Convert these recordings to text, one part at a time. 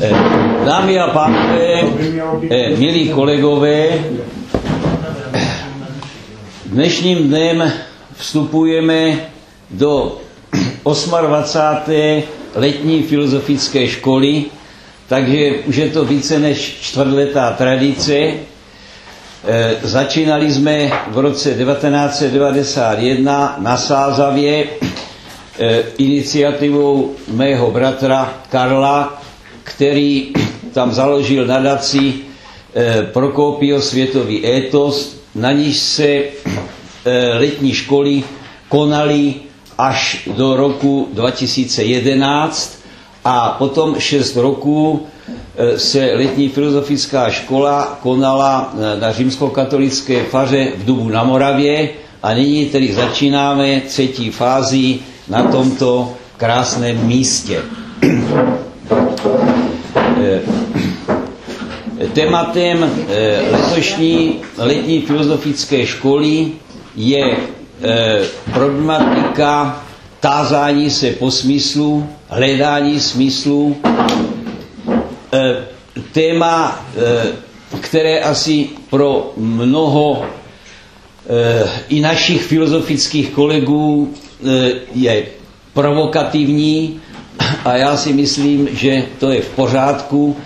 Eh, dámy a pánové, eh, milí kolegové, dnešním dnem vstupujeme do 28. letní filozofické školy, takže už je to více než čtvrtletá tradice. Začínali jsme v roce 1991 na Sázavě iniciativou mého bratra Karla, který tam založil nadaci Prokopio Světový étos, na níž se letní školy konaly až do roku 2011 a potom 6 roků se letní filozofická škola konala na římskokatolické faře v Dubu na Moravě a nyní tedy začínáme třetí fázi na tomto krásném místě. Tématem letošní letní filozofické školy je problematika tázání se po smyslu, hledání smyslu, téma, které asi pro mnoho i našich filozofických kolegů je provokativní a já si myslím, že to je v pořádku,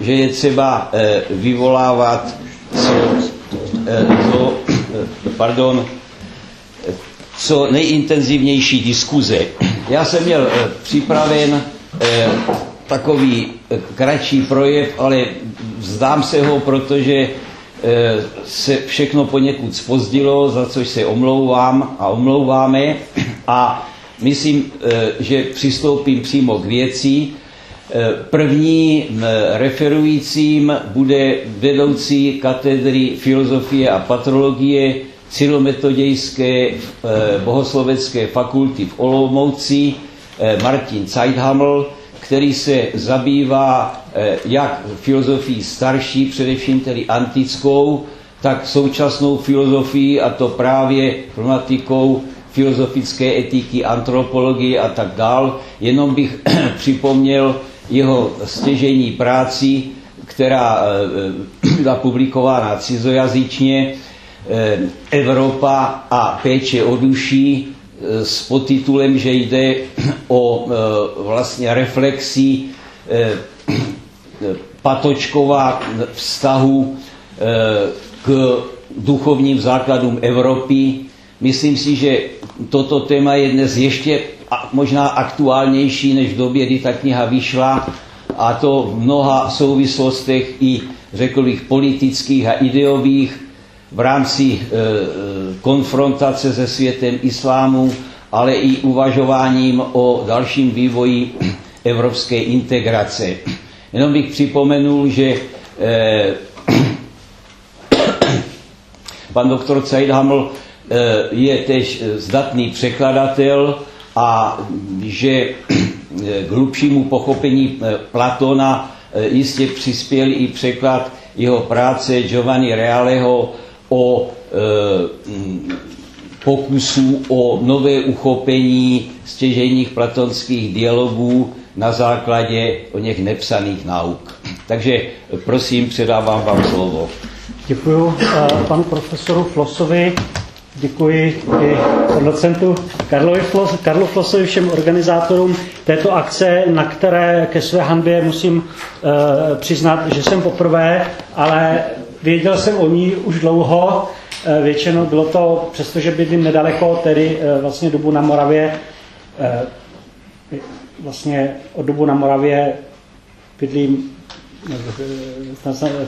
že je třeba vyvolávat co, co, pardon, co nejintenzivnější diskuze. Já jsem měl připraven takový kratší projev, ale vzdám se ho, protože se všechno poněkud spozdilo, za což se omlouvám a omlouváme a myslím, že přistoupím přímo k věci. První referujícím bude vedoucí katedry filozofie a patrologie Cyrometodějské bohoslovecké fakulty v Olomouci Martin Zeithaml, který se zabývá jak filozofií starší, především tedy antickou, tak současnou filozofií a to právě problematikou filozofické etiky, antropologie a tak dál. Jenom bych připomněl jeho stěžení práci, která byla publikována cizojazyčně, Evropa a péče o duší s podtitulem, že jde o vlastně reflexi Patočkova vztahu k duchovním základům Evropy. Myslím si, že toto téma je dnes ještě možná aktuálnější než v době, kdy ta kniha vyšla a to v mnoha souvislostech i řekl bych politických a ideových v rámci e, konfrontace se světem islámu, ale i uvažováním o dalším vývoji evropské integrace. Jenom bych připomenul, že e, pan doktor Zeidhaml je tež zdatný překladatel a že k hlubšímu pochopení Platona jistě přispěl i překlad jeho práce Giovanni Realeho o e, pokusu o nové uchopení stěžejních platonských dialogů na základě o něch nepsaných nauk. Takže prosím, předávám vám slovo. Děkuji panu profesoru Flosovi, děkuji i docentu Karlovi Flos, Karlu Flosovi, všem organizátorům této akce, na které ke své hanbě musím uh, přiznat, že jsem poprvé, ale věděl jsem o ní už dlouho, většinou bylo to, přestože bydlím nedaleko, tedy vlastně dobu na Moravě, vlastně od dobu na Moravě bydlím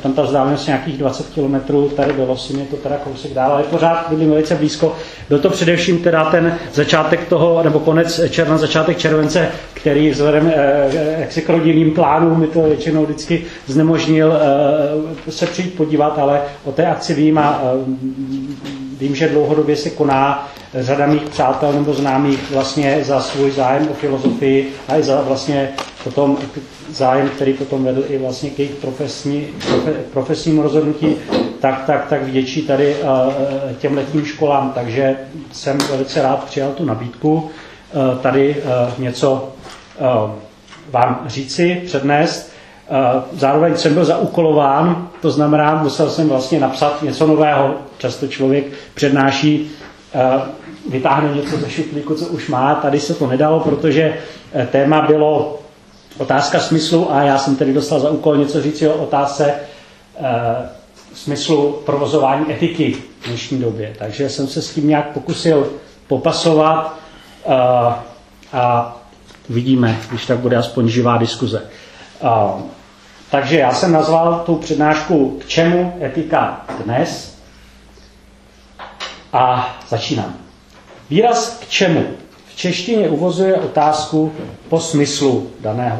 tam ta vzdálenost nějakých 20 kilometrů, tady do Losy je to teda kousek dál, ale pořád bydlím velice blízko. Byl to především teda ten začátek toho, nebo konec června, začátek července, který vzhledem jak k rodinným plánům mi to většinou vždycky znemožnil se přijít podívat, ale o té akci vím a vím, že dlouhodobě se koná řada mých přátel nebo známých vlastně za svůj zájem o filozofii a i za vlastně potom zájem, který potom vedl i vlastně k jejich profesní, profe, profesnímu rozhodnutí, tak, tak, tak vděčí tady uh, těm letním školám. Takže jsem velice rád přijal tu nabídku uh, tady něco vám říci, přednést. Zároveň jsem byl zaúkolován, to znamená, musel jsem vlastně napsat něco nového. Často člověk přednáší, vytáhne něco ze šuplíku, co už má. Tady se to nedalo, protože téma bylo otázka smyslu a já jsem tedy dostal za úkol něco říct o otázce smyslu provozování etiky v dnešní době. Takže jsem se s tím nějak pokusil popasovat a, a vidíme, když tak bude aspoň živá diskuze. A, takže já jsem nazval tu přednášku K čemu etika dnes a začínám. Výraz k čemu v češtině uvozuje otázku po smyslu daného,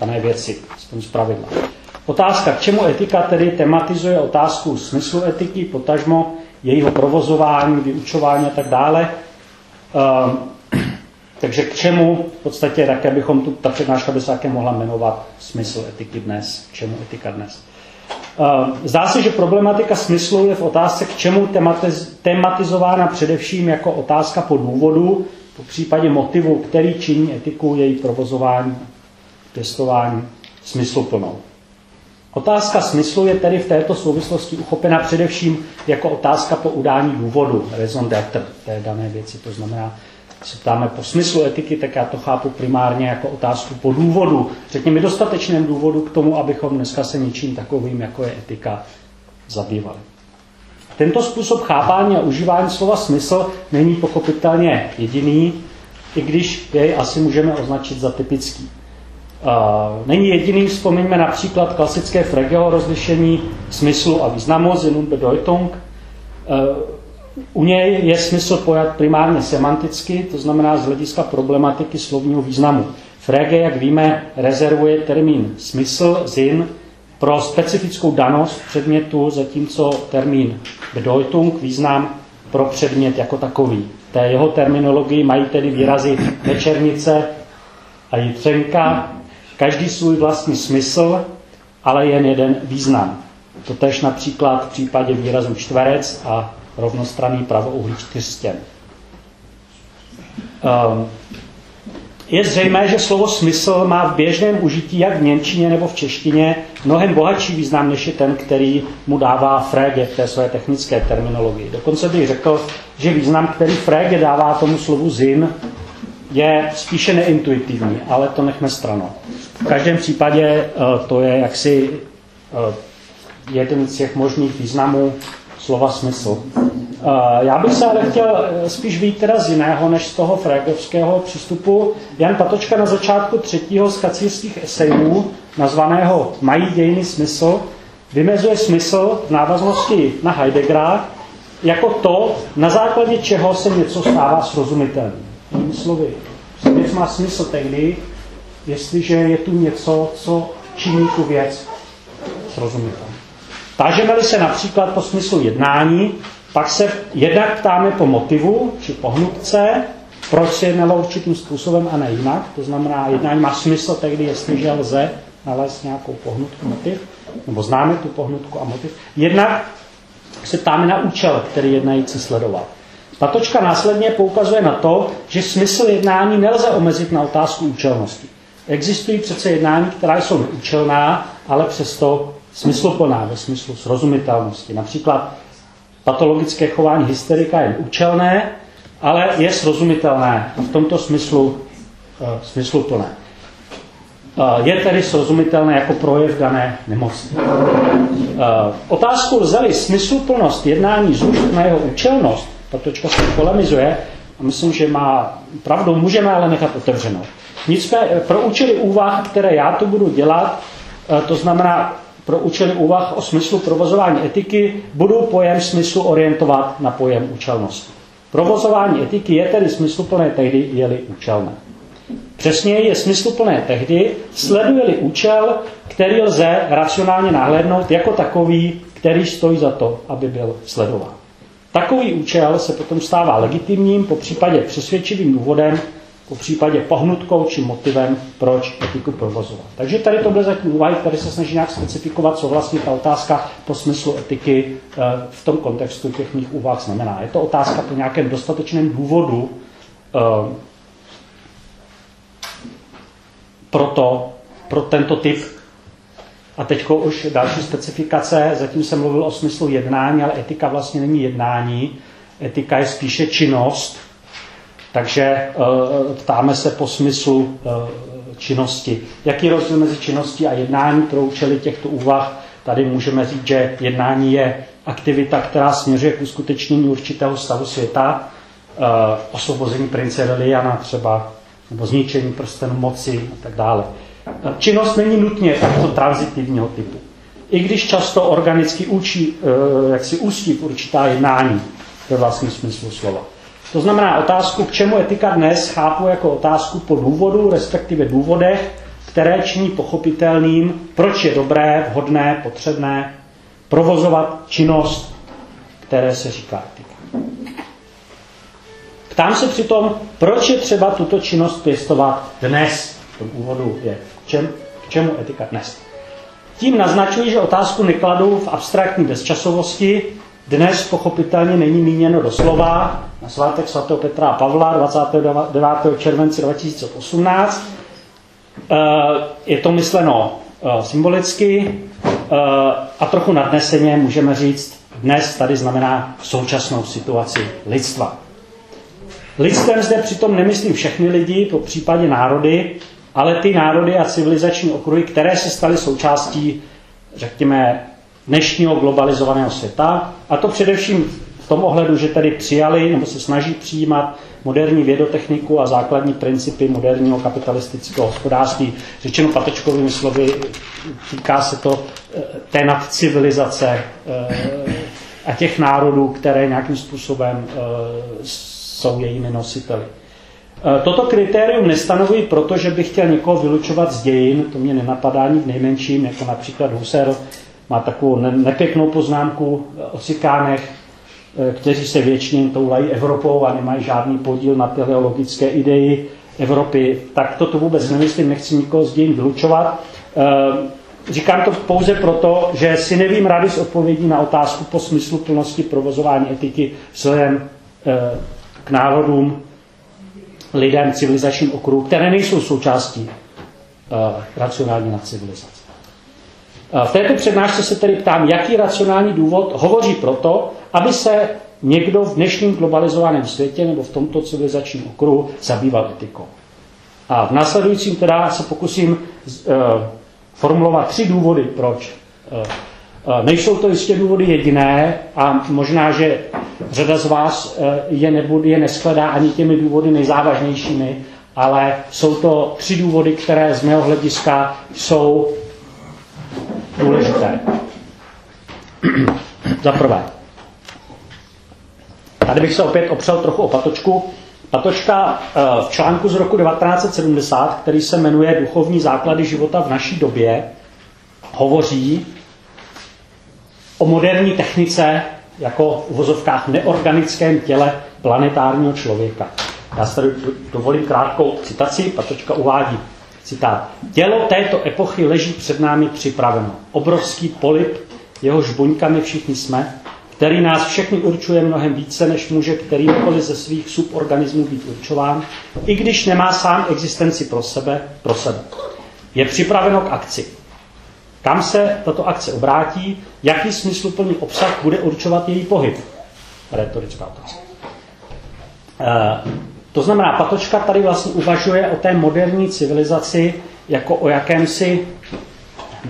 dané věci, aspoň z pravidla. Otázka, k čemu etika tedy tematizuje otázku smyslu etiky, potažmo jejího provozování, vyučování a tak dále. Um, takže k čemu v podstatě také bychom tu, ta přednáška by se také mohla jmenovat smysl etiky dnes, k čemu etika dnes. Um, zdá se, že problematika smyslu je v otázce, k čemu tematiz, tematizována především jako otázka po důvodu, po případě motivu, který činí etiku, její provozování, pěstování smysluplnou. Otázka smyslu je tedy v této souvislosti uchopena především jako otázka po udání důvodu, raison d'être té dané věci. To znamená, se ptáme po smyslu etiky, tak já to chápu primárně jako otázku po důvodu, řekněme dostatečném důvodu k tomu, abychom dneska se něčím takovým, jako je etika, zabývali. Tento způsob chápání a užívání slova smysl není pochopitelně jediný, i když jej asi můžeme označit za typický. Není jediným, vzpomeňme například klasické Fregeho rozlišení smyslu a významu, und Bedeutung. U něj je smysl pojat primárně semanticky, to znamená z hlediska problematiky slovního významu. Frege, jak víme, rezervuje termín smysl, zin, pro specifickou danost předmětu, zatímco termín Bedeutung, význam pro předmět jako takový. Té jeho terminologii mají tedy výrazy večernice a jitřenka, Každý svůj vlastní smysl, ale jen jeden význam. To tež například v případě výrazu čtverec a rovnostranný pravouhlý čtyřstěn. Um, je zřejmé, že slovo smysl má v běžném užití jak v němčině nebo v češtině mnohem bohatší význam, než je ten, který mu dává Frege v té své technické terminologii. Dokonce bych řekl, že význam, který Frege dává tomu slovu zin, je spíše neintuitivní, ale to nechme stranou. V každém případě eh, to je jaksi eh, jeden z těch možných významů slova smysl. Eh, já bych se ale chtěl spíš vít teda z jiného, než z toho fregovského přístupu. Jan Patočka na začátku třetího z kacírských esejů, nazvaného Mají dějiny smysl, vymezuje smysl v návaznosti na Heideggera jako to, na základě čeho se něco stává srozumitelným. Jinými slovy, věc má smysl tehdy, jestliže je tu něco, co činí tu věc srozumitelnou. Tážeme-li se například po smyslu jednání, pak se jednak ptáme po motivu či pohnutce, proč se jednalo určitým způsobem a ne jinak. To znamená, jednání má smysl tehdy, jestliže lze nalézt nějakou pohnutku, motiv, nebo známe tu pohnutku a motiv. Jednak se ptáme na účel, který jednající sledoval. Patočka následně poukazuje na to, že smysl jednání nelze omezit na otázku účelnosti. Existují přece jednání, která jsou neúčelná, ale přesto smysluplná ve smyslu srozumitelnosti. Například patologické chování hysterika je účelné, ale je srozumitelné v tomto smyslu uh, smysluplné. Uh, je tedy srozumitelné jako projev dané nemoci. Uh, otázku lze-li smysluplnost jednání zúžit na jeho účelnost, Patočka se polemizuje a myslím, že má pravdu, můžeme ale nechat otevřenou. Nicméně pro účely úvah, které já tu budu dělat, eh, to znamená pro účely úvah o smyslu provozování etiky, budu pojem smyslu orientovat na pojem účelnosti. Provozování etiky je tedy smysluplné tehdy, je-li účelné. Přesněji je smysluplné tehdy, sleduje-li účel, který lze racionálně nahlédnout jako takový, který stojí za to, aby byl sledován. Takový účel se potom stává legitimním, po případě přesvědčivým důvodem, po případě pohnutkou či motivem, proč etiku provozovat. Takže tady to bude zatím úvahy, tady se snaží nějak specifikovat, co vlastně ta otázka po smyslu etiky eh, v tom kontextu těch mých úvah znamená. Je to otázka po nějakém dostatečném důvodu eh, pro, to, pro tento typ A teď už další specifikace, zatím jsem mluvil o smyslu jednání, ale etika vlastně není jednání, etika je spíše činnost, takže uh, ptáme se po smyslu uh, činnosti. Jaký je rozdíl mezi činností a jednání pro účely těchto úvah? Tady můžeme říct, že jednání je aktivita, která směřuje k uskutečnění určitého stavu světa, uh, osvobození prince Liliana třeba, nebo zničení prstenu moci a tak dále. Činnost není nutně takto transitivního typu. I když často organicky učí, jak si ústí určitá jednání ve vlastním smyslu slova. To znamená otázku, k čemu etika dnes, chápu jako otázku po důvodu, respektive důvodech, které činí pochopitelným, proč je dobré, vhodné, potřebné provozovat činnost, které se říká etika. Ptám se přitom, proč je třeba tuto činnost pěstovat dnes. V tom úvodu je, k, čem, k čemu etika dnes. Tím naznačuji, že otázku nekladu v abstraktní bezčasovosti, dnes pochopitelně není míněno doslova na svátek svatého Petra a Pavla 29. července 2018. Eh, je to myšleno eh, symbolicky eh, a trochu nadneseně můžeme říct, dnes tady znamená současnou situaci lidstva. Lidstvem zde přitom nemyslím všechny lidi, po případě národy, ale ty národy a civilizační okruhy, které se staly součástí, řekněme, dnešního globalizovaného světa, a to především v tom ohledu, že tady přijali nebo se snaží přijímat moderní vědotechniku a základní principy moderního kapitalistického hospodářství. Řečeno patečkovými slovy, týká se to eh, té nadcivilizace eh, a těch národů, které nějakým způsobem eh, jsou jejími nositeli. Toto kritérium nestanovuji proto, že bych chtěl někoho vylučovat z dějin, to mě nenapadá ani v nejmenším, jako například Husserl má takovou nepěknou poznámku o cikánech, eh, kteří se většině toulají Evropou a nemají žádný podíl na teleologické idei Evropy. Tak toto vůbec nemyslím, nechci nikoho z dějin vylučovat. Eh, říkám to pouze proto, že si nevím rady s odpovědí na otázku po smyslu plnosti provozování etiky vzhledem eh, k národům, lidem, civilizačním okruhu, které nejsou součástí racionální civilizace. V této přednášce se tedy ptám, jaký racionální důvod hovoří proto, aby se někdo v dnešním globalizovaném světě nebo v tomto civilizačním okruhu zabýval etikou. A v následujícím teda se pokusím uh, formulovat tři důvody, proč. Uh, nejsou to jistě důvody jediné a možná, že řada z vás je, nebude, je neskladá ani těmi důvody nejzávažnějšími, ale jsou to tři důvody, které z mého hlediska jsou důležité. Za prvé, tady bych se opět opřel trochu o patočku. Patočka eh, v článku z roku 1970, který se jmenuje Duchovní základy života v naší době, hovoří o moderní technice jako v vozovkách neorganickém těle planetárního člověka. Já si tady dovolím krátkou citaci, Patočka uvádí. Citát. Tělo této epochy leží před námi připraveno. Obrovský polip, jehož buňkami všichni jsme, který nás všechny určuje mnohem více, než může kterýkoliv ze svých suborganismů být určován, i když nemá sám existenci pro sebe, pro sebe. Je připraveno k akci. Kam se tato akce obrátí, jaký smysluplný obsah bude určovat její pohyb? Retorická otázka. To znamená, Patočka tady vlastně uvažuje o té moderní civilizaci jako o jakémsi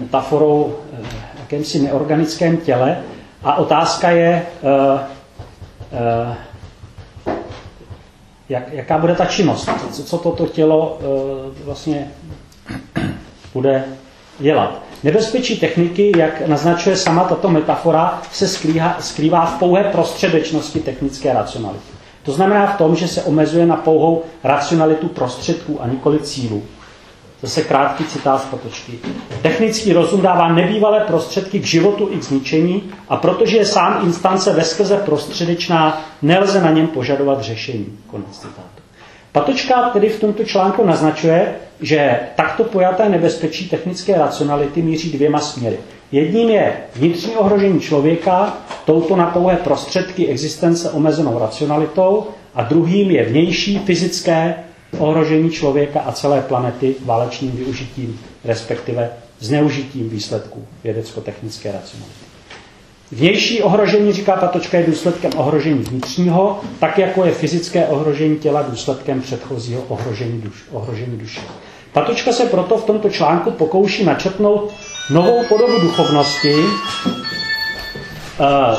metaforou, eh, jakémsi neorganickém těle. A otázka je, uh, uh, jak, jaká bude ta činnost, co, co toto tělo vlastně bude dělat. Nebezpečí techniky, jak naznačuje sama tato metafora, se skrývá, skrývá v pouhé prostředečnosti technické racionality. To znamená v tom, že se omezuje na pouhou racionalitu prostředků a nikoli cílů. Zase krátký citát z potočky. Technický rozum dává nebývalé prostředky k životu i k zničení a protože je sám instance veskrze prostředečná, nelze na něm požadovat řešení. Konec citátu. Patočka tedy v tomto článku naznačuje, že takto pojaté nebezpečí technické racionality míří dvěma směry. Jedním je vnitřní ohrožení člověka, touto na pouhé prostředky existence omezenou racionalitou, a druhým je vnější fyzické ohrožení člověka a celé planety válečným využitím, respektive zneužitím výsledků vědecko-technické racionality. Vnější ohrožení, říká Patočka, je důsledkem ohrožení vnitřního, tak jako je fyzické ohrožení těla důsledkem předchozího ohrožení, duš, ohrožení duše. Patočka se proto v tomto článku pokouší načrtnout novou podobu duchovnosti, eh,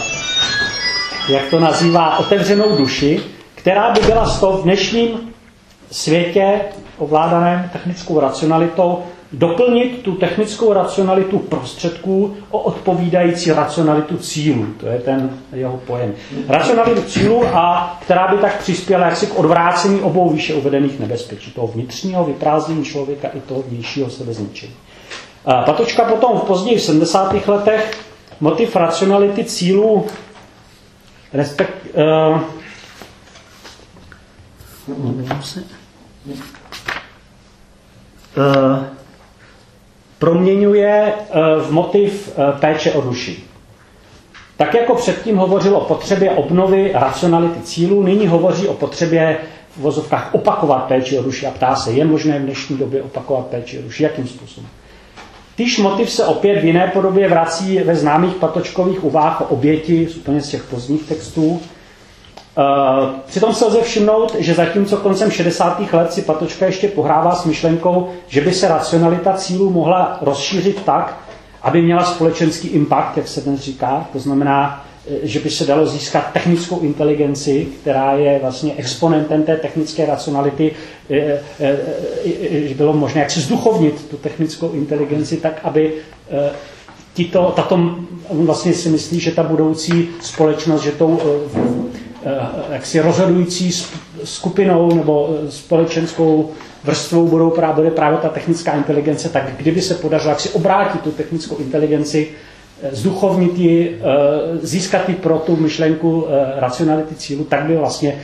jak to nazývá, otevřenou duši, která by byla z toho v dnešním světě ovládaném technickou racionalitou doplnit tu technickou racionalitu prostředků o odpovídající racionalitu cílů. To je ten jeho pojem. Racionalitu cílů, a která by tak přispěla jaksi k odvrácení obou výše uvedených nebezpečí. Toho vnitřního vyprázdnění člověka i toho vnějšího sebezničení. Patočka potom v později 70. letech motiv racionality cílů respekt, uh, uh, proměňuje uh, v motiv uh, péče o duši. Tak jako předtím hovořil o potřebě obnovy racionality cílů, nyní hovoří o potřebě v vozovkách opakovat péči o duši a ptá se, je možné v dnešní době opakovat péči o duši, jakým způsobem. Týž motiv se opět v jiné podobě vrací ve známých patočkových uvách o oběti, úplně z těch pozdních textů. E, přitom se lze všimnout, že zatímco koncem 60. let si Patočka ještě pohrává s myšlenkou, že by se racionalita cílů mohla rozšířit tak, aby měla společenský impact, jak se dnes říká, to znamená, že by se dalo získat technickou inteligenci, která je vlastně exponentem té technické racionality, že bylo možné jak si zduchovnit tu technickou inteligenci tak, aby tito, tato, vlastně si myslí, že ta budoucí společnost, že tou jaksi rozhodující skupinou nebo společenskou vrstvou budou právě, bude právě ta technická inteligence, tak kdyby se podařilo jak si obrátit tu technickou inteligenci zduchovnit ji, eh, získat ji pro tu myšlenku eh, racionality cílu, tak by vlastně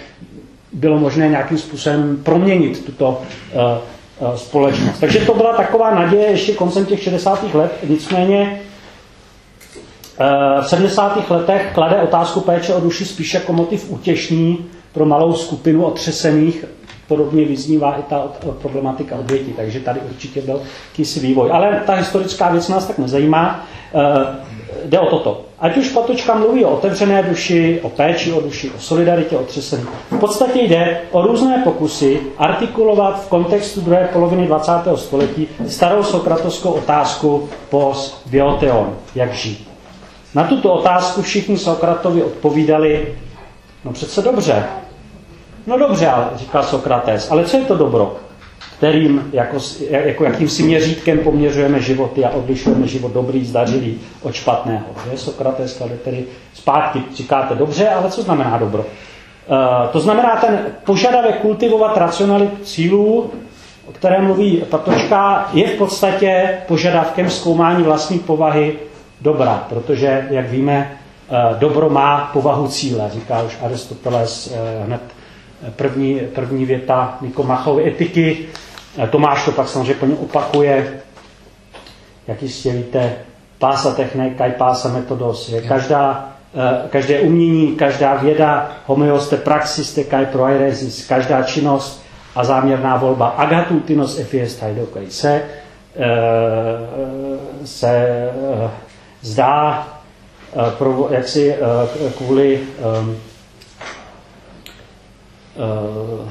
bylo možné nějakým způsobem proměnit tuto eh, společnost. Takže to byla taková naděje ještě koncem těch 60. let, nicméně v 70. letech klade otázku péče o duši spíše jako motiv útěšný pro malou skupinu otřesených podobně vyznívá i ta problematika oběti, takže tady určitě byl kýsi vývoj. Ale ta historická věc nás tak nezajímá. E, jde o toto. Ať už Patočka mluví o otevřené duši, o péči o duši, o solidaritě, o třesení. V podstatě jde o různé pokusy artikulovat v kontextu druhé poloviny 20. století starou sokratovskou otázku pos bioteon, jak žít. Na tuto otázku všichni Sokratovi odpovídali, no přece dobře, No dobře, říkal Sokrates, ale co je to dobro, kterým jako, jako jakýmsi měřítkem poměřujeme životy a odlišujeme život dobrý, zdařilý od špatného. Že? Sokrates klade tedy zpátky, říkáte dobře, ale co znamená dobro? Uh, to znamená ten požadavek kultivovat racionalitu cílů, o které mluví Patočka, je v podstatě požadavkem zkoumání vlastní povahy dobra, protože, jak víme, uh, dobro má povahu cíle, říká už Aristoteles uh, hned první, první věta Nikomachovy etiky. Tomáš to pak samozřejmě plně opakuje, jak jistě víte, pása techne, kaj pása metodos. Je každá, eh, každé umění, každá věda, homeoste praxis, kaj proairesis, každá činnost a záměrná volba agatutinos efiest haidokaj se, eh, se eh, zdá jak si kvůli Eh,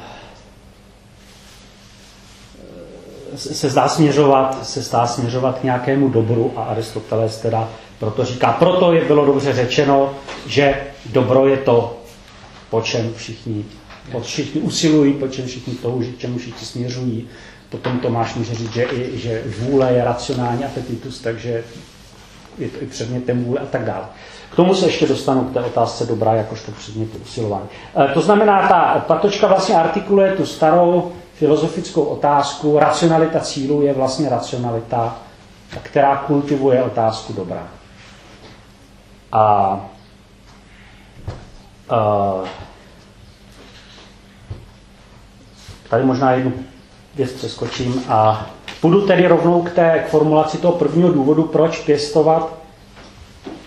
se zdá směřovat, se zdá směřovat k nějakému dobru a Aristoteles teda proto říká, proto je bylo dobře řečeno, že dobro je to, po čem všichni, po všichni usilují, po čem všichni touží, k čemu všichni směřují. Potom Tomáš může říct, že, i, že vůle je racionální apetitus, takže je to i předmětem vůle a tak dále. K tomu se ještě dostanu k té otázce dobrá jakožto předmětu usilování. E, to znamená, ta patočka vlastně artikuluje tu starou filozofickou otázku, racionalita cílu je vlastně racionalita, která kultivuje otázku dobra. A, a tady možná jednu věc přeskočím a půjdu tedy rovnou k té k formulaci toho prvního důvodu, proč pěstovat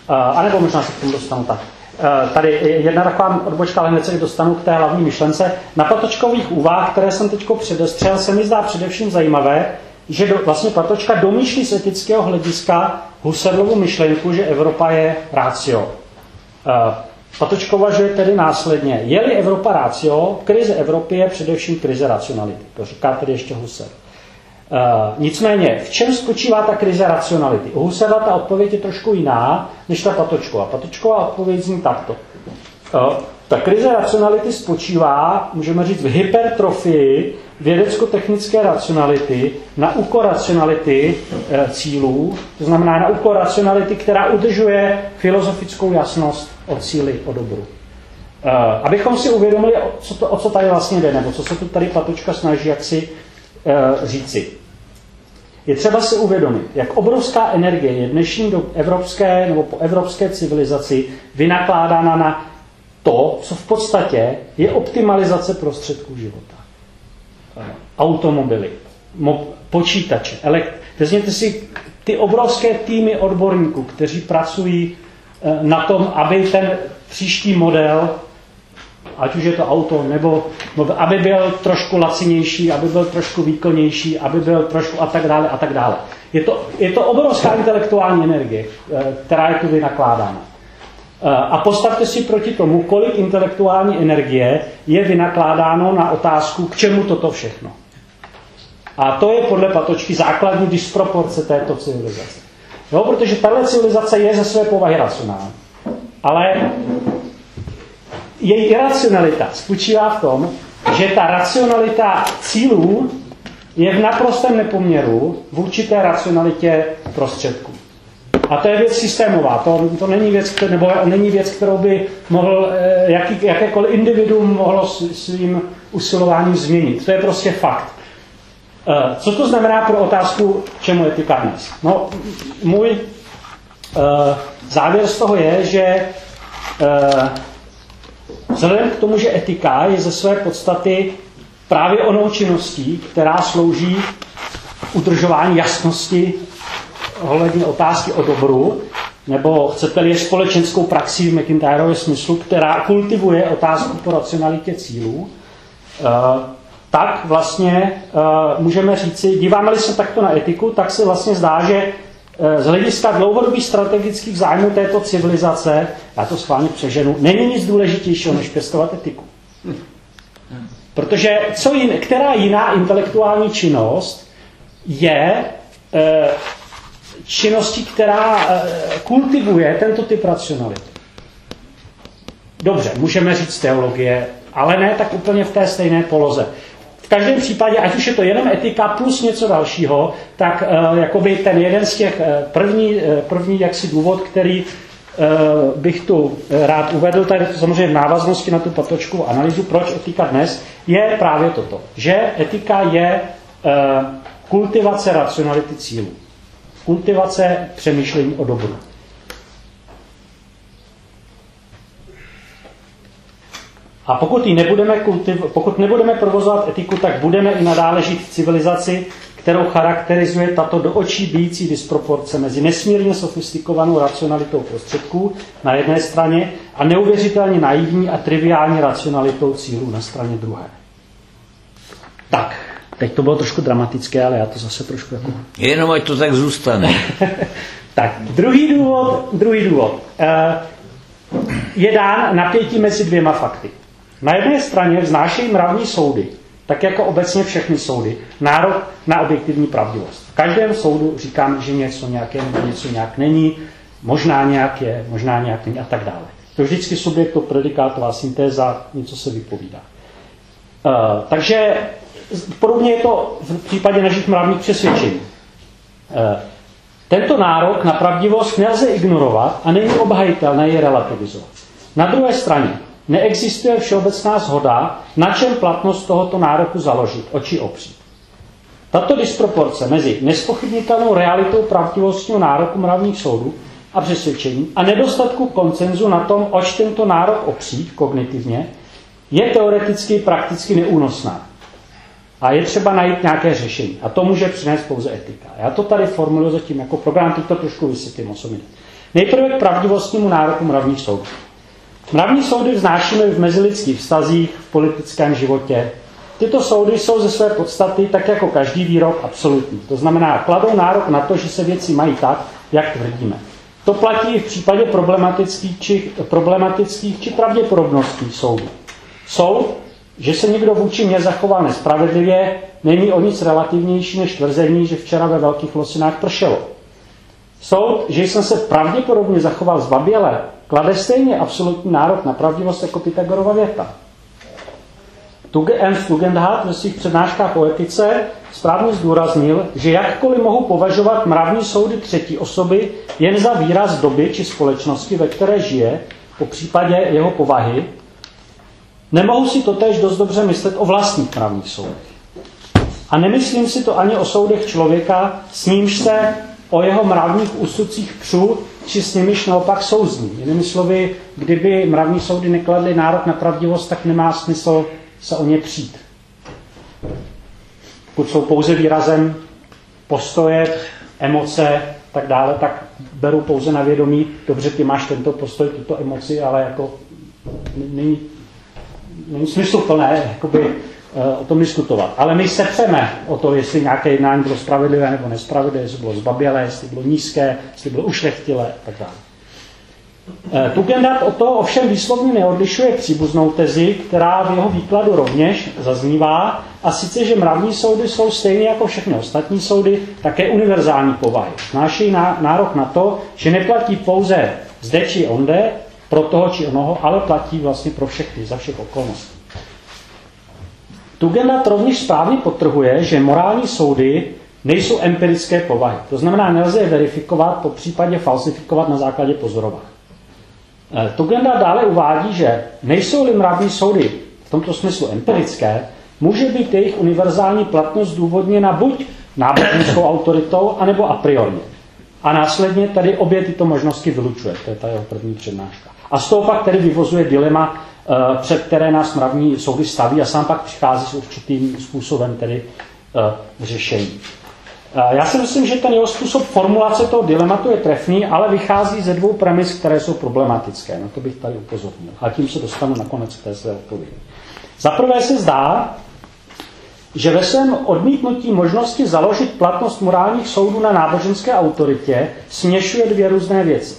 Eh, a nebo možná se k tomu dostanu tak. Eh, tady jedna taková odbočka, ale hned se dostanu k té hlavní myšlence. Na patočkových úvah, které jsem teď předestřel, se mi zdá především zajímavé, že do, vlastně Patočka domýšlí z etického hlediska Husserlovu myšlenku, že Evropa je rácio. Uh, Patočka uvažuje tedy následně, je-li Evropa rácio, krize Evropy je především krize racionality. To říká tedy ještě Husserl. Uh, nicméně, v čem spočívá ta krize racionality? U Husserla ta odpověď je trošku jiná než ta Patočková. Patočková odpověď zní takto. Uh, ta krize racionality spočívá, můžeme říct, v hypertrofii vědecko-technické racionality na úkor racionality e, cílů, to znamená na úkor racionality, která udržuje filozofickou jasnost o cíli, o dobru. Abychom si uvědomili, o co, to, o co tady vlastně jde, nebo co se tu tady Patočka snaží jaksi e, říci. Je třeba si uvědomit, jak obrovská energie je dnešní do evropské nebo po evropské civilizaci vynakládána na to, co v podstatě je optimalizace prostředků života. Automobily, počítače, elekt... Vezměte si ty obrovské týmy odborníků, kteří pracují eh, na tom, aby ten příští model, ať už je to auto, nebo, aby byl trošku lacinější, aby byl trošku výkonnější, aby byl trošku a tak dále a tak dále. Je to, je to obrovská intelektuální energie, eh, která je tu vynakládána. Eh, a postavte si proti tomu, kolik intelektuální energie je vynakládáno na otázku, k čemu toto všechno. A to je podle Patočky základní disproporce této civilizace. Jo, protože tahle civilizace je ze své povahy racionální. Ale její iracionalita spočívá v tom, že ta racionalita cílů je v naprostém nepoměru v určité racionalitě prostředků. A to je věc systémová, to, to není, věc, nebo není věc, kterou by mohl eh, jaký, jakékoliv individuum mohlo svým usilováním změnit. To je prostě fakt. Eh, co to znamená pro otázku, čemu etika dnes? No, můj uh, závěr z toho je, že vzhledem k tomu, že etika je ze své podstaty právě onou činností, která slouží udržování jasnosti ohledně otázky o dobru, nebo chcete-li je společenskou praxí v McIntyrově smyslu, která kultivuje otázku po racionalitě cílů, eh, tak vlastně eh, můžeme říci, díváme-li se takto na etiku, tak se vlastně zdá, že z hlediska dlouhodobých strategických zájmů této civilizace, já to schválně přeženu, není nic důležitějšího, než pěstovat etiku. Protože co jin, která jiná intelektuální činnost je činnosti, která eh, kultivuje tento typ racionality. Dobře, můžeme říct teologie, ale ne tak úplně v té stejné poloze. V každém případě, ať už je to jenom etika plus něco dalšího, tak uh, jakoby ten jeden z těch uh, první, uh, první jaksi důvod, který bych tu rád uvedl, tady to samozřejmě v návaznosti na tu patočkovou analýzu, proč etika dnes, je právě toto, že etika je kultivace racionality cílů kultivace přemýšlení o dobru. A pokud, ji nebudeme kultiv- pokud nebudeme provozovat etiku, tak budeme i nadále žít v civilizaci, kterou charakterizuje tato do očí bíjící disproporce mezi nesmírně sofistikovanou racionalitou prostředků na jedné straně a neuvěřitelně naivní a triviální racionalitou cílů na straně druhé. Tak, Teď to bylo trošku dramatické, ale já to zase trošku jako... Jenom ať to tak zůstane. tak, druhý důvod, druhý důvod. Uh, je dán napětí mezi dvěma fakty. Na jedné straně vznášejí mravní soudy, tak jako obecně všechny soudy, nárok na objektivní pravdivost. V každém soudu říkám, že něco nějak je nebo něco nějak není, možná nějak je, možná nějak není a tak dále. To vždycky subjekt, to predikátová syntéza, něco se vypovídá. Uh, takže Podobně je to v případě našich mravních přesvědčení. Eh, tento nárok na pravdivost nelze ignorovat a není obhajitelné je relativizovat. Na druhé straně neexistuje všeobecná shoda, na čem platnost tohoto nároku založit, oči opřít. Tato disproporce mezi nespochybnitelnou realitou pravdivostního nároku mravních soudů a přesvědčení a nedostatku koncenzu na tom, oč tento nárok opřít kognitivně, je teoreticky prakticky neúnosná. A je třeba najít nějaké řešení. A to může přinést pouze etika. Já to tady formuluji zatím jako program, teď to trošku vysvětlím osobně. Nejprve k pravdivostnímu nároku mravních soudů. Mravní soudy vznášíme v mezilidských vztazích, v politickém životě. Tyto soudy jsou ze své podstaty, tak jako každý výrok, absolutní. To znamená, kladou nárok na to, že se věci mají tak, jak tvrdíme. To platí i v případě problematických či, problematických či pravděpodobnostních soudů. Soud, že se někdo vůči mě zachoval nespravedlivě, není o nic relativnější než tvrzení, že včera ve Velkých Losinách pršelo. Soud, že jsem se pravděpodobně zachoval zbaběle, klade stejně absolutní nárok na pravdivost jako Pythagorova věta. Ernst Tugendhat ve svých přednáškách o etice správně zdůraznil, že jakkoliv mohu považovat mravní soudy třetí osoby jen za výraz doby či společnosti, ve které žije, po případě jeho povahy, nemohu si to též dost dobře myslet o vlastních mravních soudech. A nemyslím si to ani o soudech člověka, s nímž se o jeho mravních úsudcích přu, či s nimiž naopak souzní. Jinými slovy, kdyby mravní soudy nekladly nárok na pravdivost, tak nemá smysl se o ně přijít. Pokud jsou pouze výrazem postoje, emoce, tak dále, tak beru pouze na vědomí, dobře, ty máš tento postoj, tuto emoci, ale jako není, není smysluplné jakoby, o tom diskutovat. Ale my se přeme o to, jestli nějaké jednání bylo spravedlivé nebo nespravedlivé, jestli bylo zbabělé, jestli bylo nízké, jestli bylo ušlechtilé a tak dále. Eh, Tugendhat o to ovšem výslovně neodlišuje příbuznou tezi, která v jeho výkladu rovněž zaznívá, a sice, že mravní soudy jsou stejně jako všechny ostatní soudy také univerzální povahy. Náší nárok na to, že neplatí pouze zde či onde, pro toho či onoho, ale platí vlastně pro všechny, za všech okolností. Tugendhat rovněž správně potrhuje, že morální soudy nejsou empirické povahy. To znamená, nelze je verifikovat, po případě falsifikovat na základě pozorování. Eh, Tugenda dále uvádí, že nejsou-li mravní soudy v tomto smyslu empirické, může být jejich univerzální platnost důvodněna buď náboženskou autoritou, anebo a priori. A následně tady obě tyto možnosti vylučuje. To je ta jeho první přednáška. A z toho pak tedy vyvozuje dilema, před které nás mravní soudy staví a sám pak přichází s určitým způsobem tedy eh, řešení. Já si myslím, že ten jeho způsob formulace toho dilematu je trefný, ale vychází ze dvou premis, které jsou problematické. Na to bych tady upozornil. A tím se dostanu nakonec k té své odpovědi. Za prvé se zdá, že ve svém odmítnutí možnosti založit platnost morálních soudů na náboženské autoritě směšuje dvě různé věci.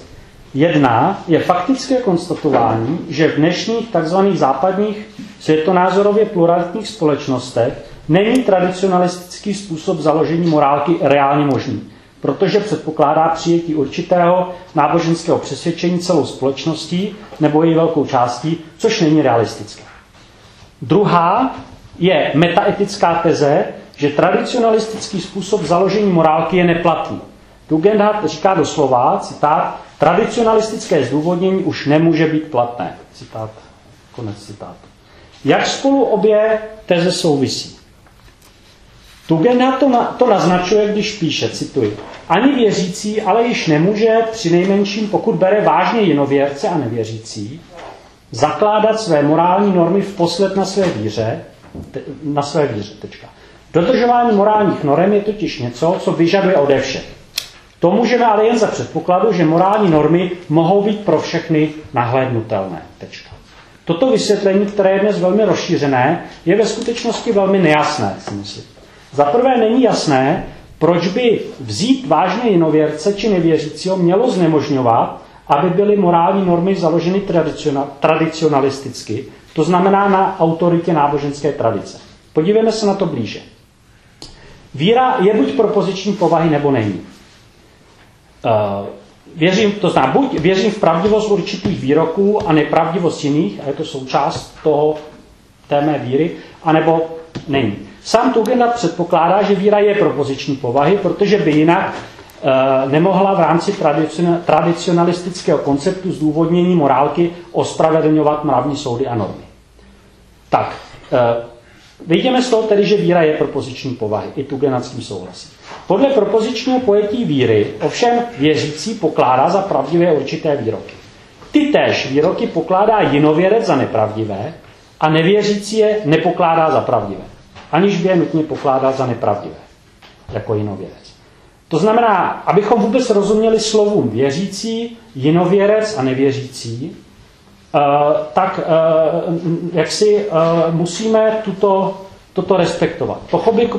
Jedna je faktické konstatování, že v dnešních tzv. západních světonázorově pluralitních společnostech není tradicionalistický způsob založení morálky reálně možný, protože předpokládá přijetí určitého náboženského přesvědčení celou společností nebo její velkou částí, což není realistické. Druhá je metaetická teze, že tradicionalistický způsob založení morálky je neplatný. Tugendhat říká doslova, citát, tradicionalistické zdůvodnění už nemůže být platné. Citát, konec citátu. Jak spolu obě teze souvisí? Tugena to, na, to naznačuje, když píše, cituji, ani věřící, ale již nemůže, při nejmenším, pokud bere vážně jinověrce a nevěřící, zakládat své morální normy v posled na své víře, te, na své víře, tečka. Dodržování morálních norm je totiž něco, co vyžaduje ode všech. To můžeme ale jen za předpokladu, že morální normy mohou být pro všechny nahlédnutelné. Tečka. Toto vysvětlení, které je dnes velmi rozšířené, je ve skutečnosti velmi nejasné, si myslím. Za prvé není jasné, proč by vzít vážně jinověrce či nevěřícího mělo znemožňovat, aby byly morální normy založeny tradicionalisticky, to znamená na autoritě náboženské tradice. Podívejme se na to blíže. Víra je buď propoziční povahy, nebo není. Uh, věřím, to znamená, buď věřím v pravdivost určitých výroků a nepravdivost jiných, a je to součást toho té mé víry, anebo není. Sám Tugendhat předpokládá, že víra je propoziční povahy, protože by jinak e, nemohla v rámci tradicionalistického konceptu zdůvodnění morálky ospravedlňovat mravní soudy a normy. Tak, e, vidíme z toho tedy, že víra je propoziční povahy. I Tugendhat s tím souhlasí. Podle propozičního pojetí víry ovšem věřící pokládá za pravdivé určité výroky. Ty též výroky pokládá jinověrec za nepravdivé a nevěřící je nepokládá za pravdivé aniž by je nutně pokládal za nepravdivé, jako jinověrec. To znamená, abychom vůbec rozuměli slovům věřící, jinověrec a nevěřící, eh, tak eh, jak si eh, musíme tuto toto respektovat.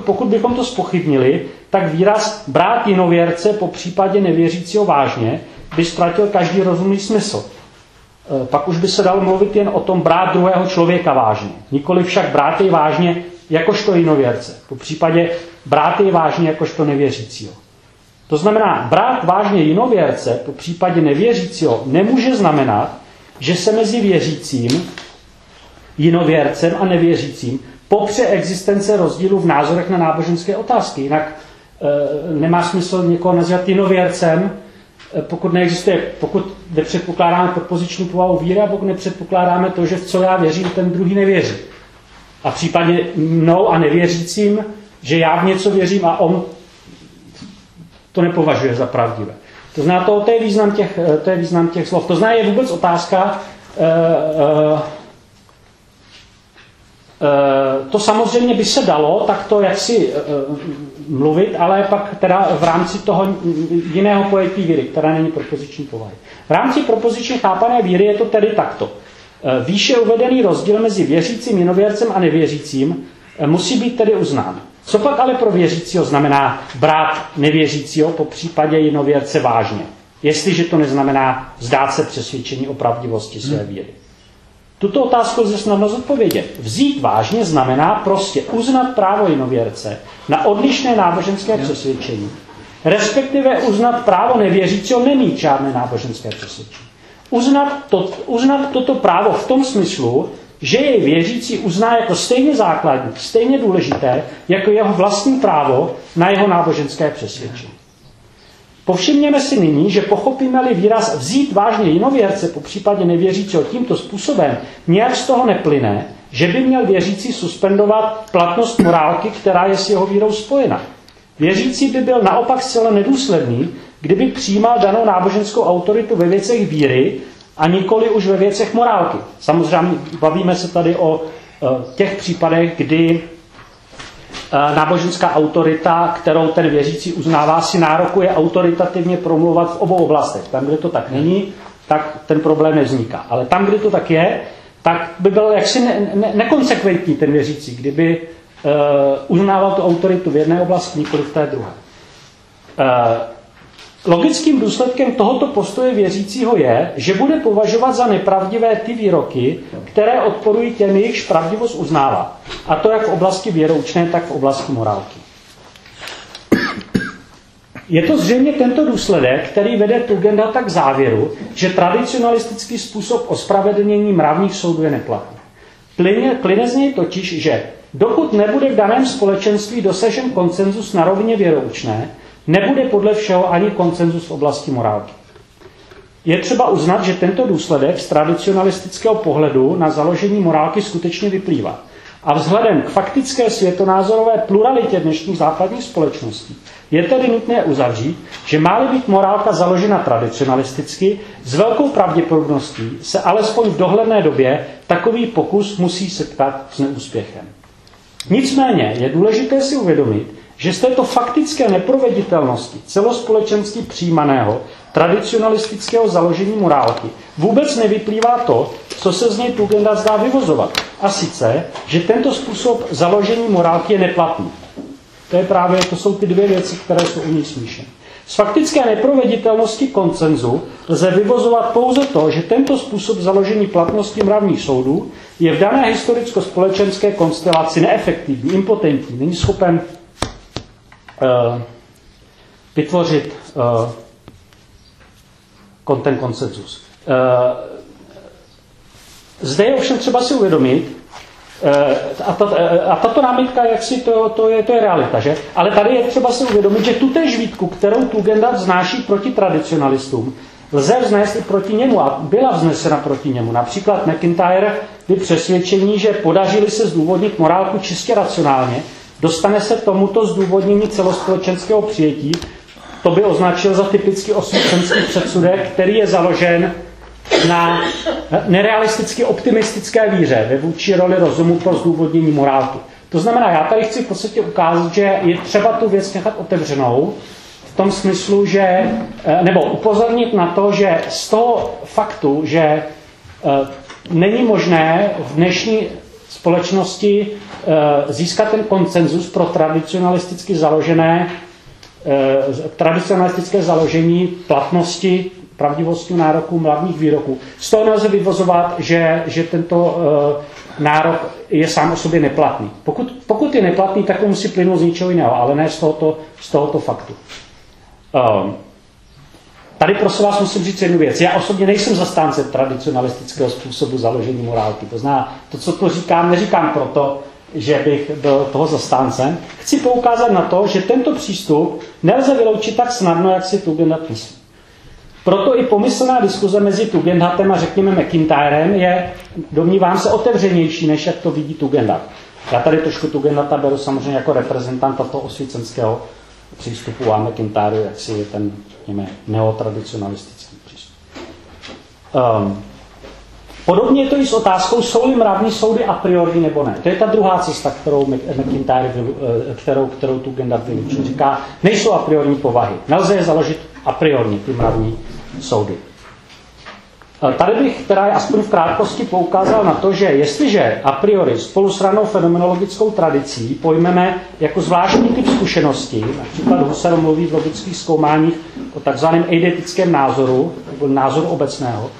Pokud bychom to spochybnili, tak výraz brát jinověrce po případě nevěřícího vážně by ztratil každý rozumný smysl. E, pak už by se dalo mluvit jen o tom brát druhého člověka vážně. Nikoli však brát jej vážně jakožto jinověrce. Po případě brát jej vážně jakožto nevěřícího. To znamená, brát vážně jinověrce, po případě nevěřícího, nemůže znamenat, že se mezi věřícím, jinověrcem a nevěřícím popře existence rozdílu v názorech na náboženské otázky. Jinak e, nemá smysl někoho nazvat jinověrcem, e, pokud neexistuje, pokud nepředpokládáme propoziční povahu víry a pokud nepředpokládáme to, že v co já věřím, ten druhý nevěří. A případně mnou a nevěřícím, že já v něco věřím a on to nepovažuje za pravdivé. To znamená, to, to, je, význam těch, eh, to je význam těch slov. To znamená, je vůbec otázka, uh, uh, to samozřejmě by se dalo takto jaksi mluvit, ale pak teda v rámci toho jiného pojetí víry, která není propoziční povahy. V rámci propoziční chápané víry je to tedy takto. Výše uvedený rozdíl mezi věřícím jinověrcem a nevěřícím musí být tedy uznán. Co pak ale pro věřícího znamená brát nevěřícího po případě jinověrce vážně? Jestliže to neznamená zdát se přesvědčení o pravdivosti své víry. Tuto otázku lze snadno zodpovědět. Vzít vážně znamená prostě uznat právo jinověrce na odlišné náboženské přesvědčení, respektive uznat právo nevěřícího nemít žádné náboženské přesvědčení. Uznat, to, uznat toto právo v tom smyslu, že jej věřící uzná jako stejně základní, stejně důležité, jako jeho vlastní právo na jeho náboženské přesvědčení. Povšimněme si nyní, že pochopíme-li výraz vzít vážně jinověrce, po případě nevěřícího tímto způsobem, nějak z toho neplyne, že by měl věřící suspendovat platnost morálky, která je s jeho vírou spojena. Věřící by byl naopak zcela nedůsledný, kdyby přijímal danou náboženskou autoritu ve věcech víry a nikoli už ve věcech morálky. Samozřejmě bavíme se tady o e, těch případech, kdy náboženská autorita, kterou ten věřící uznává, si nárokuje autoritativně promluvat v obou oblastech. Tam, kde to tak není, tak ten problém nevzniká. Ale tam, kde to tak je, tak by byl jaksi ne, ne, nekonsekventní ten věřící, kdyby uh, uznával tu autoritu v jedné oblasti, nikoli v té druhé. Uh, Logickým důsledkem tohoto postoje věřícího je, že bude považovat za nepravdivé ty výroky, které odporují těm, jejichž pravdivost uznává. A to jak v oblasti věroučné, tak v oblasti morálky. Je to zřejmě tento důsledek, který vede Tugendhata k závěru, že tradicionalistický způsob ospravedlnění mravních soudů je neplatný. Plyne, plyne z něj totiž, že dokud nebude v daném společenství dosažen koncenzus na rovině věroučné, nebude podle všeho ani koncenzus v oblasti morálky. Je třeba uznat, že tento důsledek z tradicionalistického pohledu na založení morálky skutečně vyplývá. A vzhledem k faktické světonázorové pluralitě dnešních západních společností je tedy nutné uzavřít, že má být morálka založena tradicionalisticky, s velkou pravděpodobností se alespoň v dohledné době takový pokus musí setkat s neúspěchem. Nicméně je důležité si uvědomit, že z této faktické neproveditelnosti celospolečenství přijímaného tradicionalistického založení morálky vůbec nevyplývá to, co se z něj Tugenda zdá vyvozovat. A sice, že tento způsob založení morálky je neplatný. To, je právě, to jsou ty dvě věci, které jsou u ní smíšené. Z faktické neproveditelnosti koncenzu lze vyvozovat pouze to, že tento způsob založení platnosti mravních soudů je v dané historicko-společenské konstelaci neefektivní, impotentní, není schopen vytvořit uh, ten. Uh, zde je ovšem třeba si uvědomit, a, ta, a tato námitka, jak si to, to, je, to je realita, že? Ale tady je třeba si uvědomit, že tutéž výtku, kterou Tugendhat znáší proti tradicionalistům, lze vznést i proti němu a byla vznesena proti němu. Například McIntyre by přesvědčení, že podařili se zdůvodnit morálku čistě racionálně, dostane se tomuto zdůvodnění celospolečenského přijetí, to by označil za typicky osvícenský předsudek, který je založen na nerealisticky optimistické víře ve vůči roli rozumu pro zdůvodnění morálky. To znamená, já tady chci v podstatě ukázat, že je třeba tu věc nechat otevřenou, v tom smyslu, že, eh, nebo upozornit na to, že z toho faktu, že eh, není možné v dnešní společnosti eh, získat ten koncenzus pro tradicionalisticky založené eh, tradicionalistické založení platnosti pravdivosti nároků mladních výroků. Z toho nelze vyvozovat, že, že tento nárok je sám o sobě neplatný. Pokud, pokud je neplatný, tak to musí plynout z ničeho jiného, ale ne z tohoto, z tohoto faktu. Um, Tady prosím vás musím říct jednu věc. Já osobně nejsem zastánce tradicionalistického způsobu založení morálky. To znamená, to, co to říkám, neříkám proto, že bych byl toho zastáncem. Chci poukázat na to, že tento přístup nelze vyloučit tak snadno, jak si Tugendhat myslí. Proto i pomyslná diskuze mezi Tugendhatem a řekněme McIntyrem je, domnívám se, otevřenější, než jak to vidí Tugendhat. Já tady trošku Tugendhata beru samozřejmě jako reprezentanta toho osvícenského přístupu a McIntyre, jak si je ten, řekněme, neotradicionalistický přístup. Um, Podobně je to i s otázkou, jsou-li mravní soudy a priori nebo ne. To je ta druhá cesta, kterou McIntyre, eh, kterou, kterou tu Gendart vylučuje. Říká, nejsou a priori povahy. Nelze je založit a priori, ty mravní soudy. Tady bych teda aspoň v krátkosti poukázal na to, že jestliže a priori spolu s ranou fenomenologickou tradicí pojmeme jako zvláštní typ zkušenosti, například Husserl mluví v logických zkoumáních o takzvaném eidetickém názoru, nebo názoru obecného,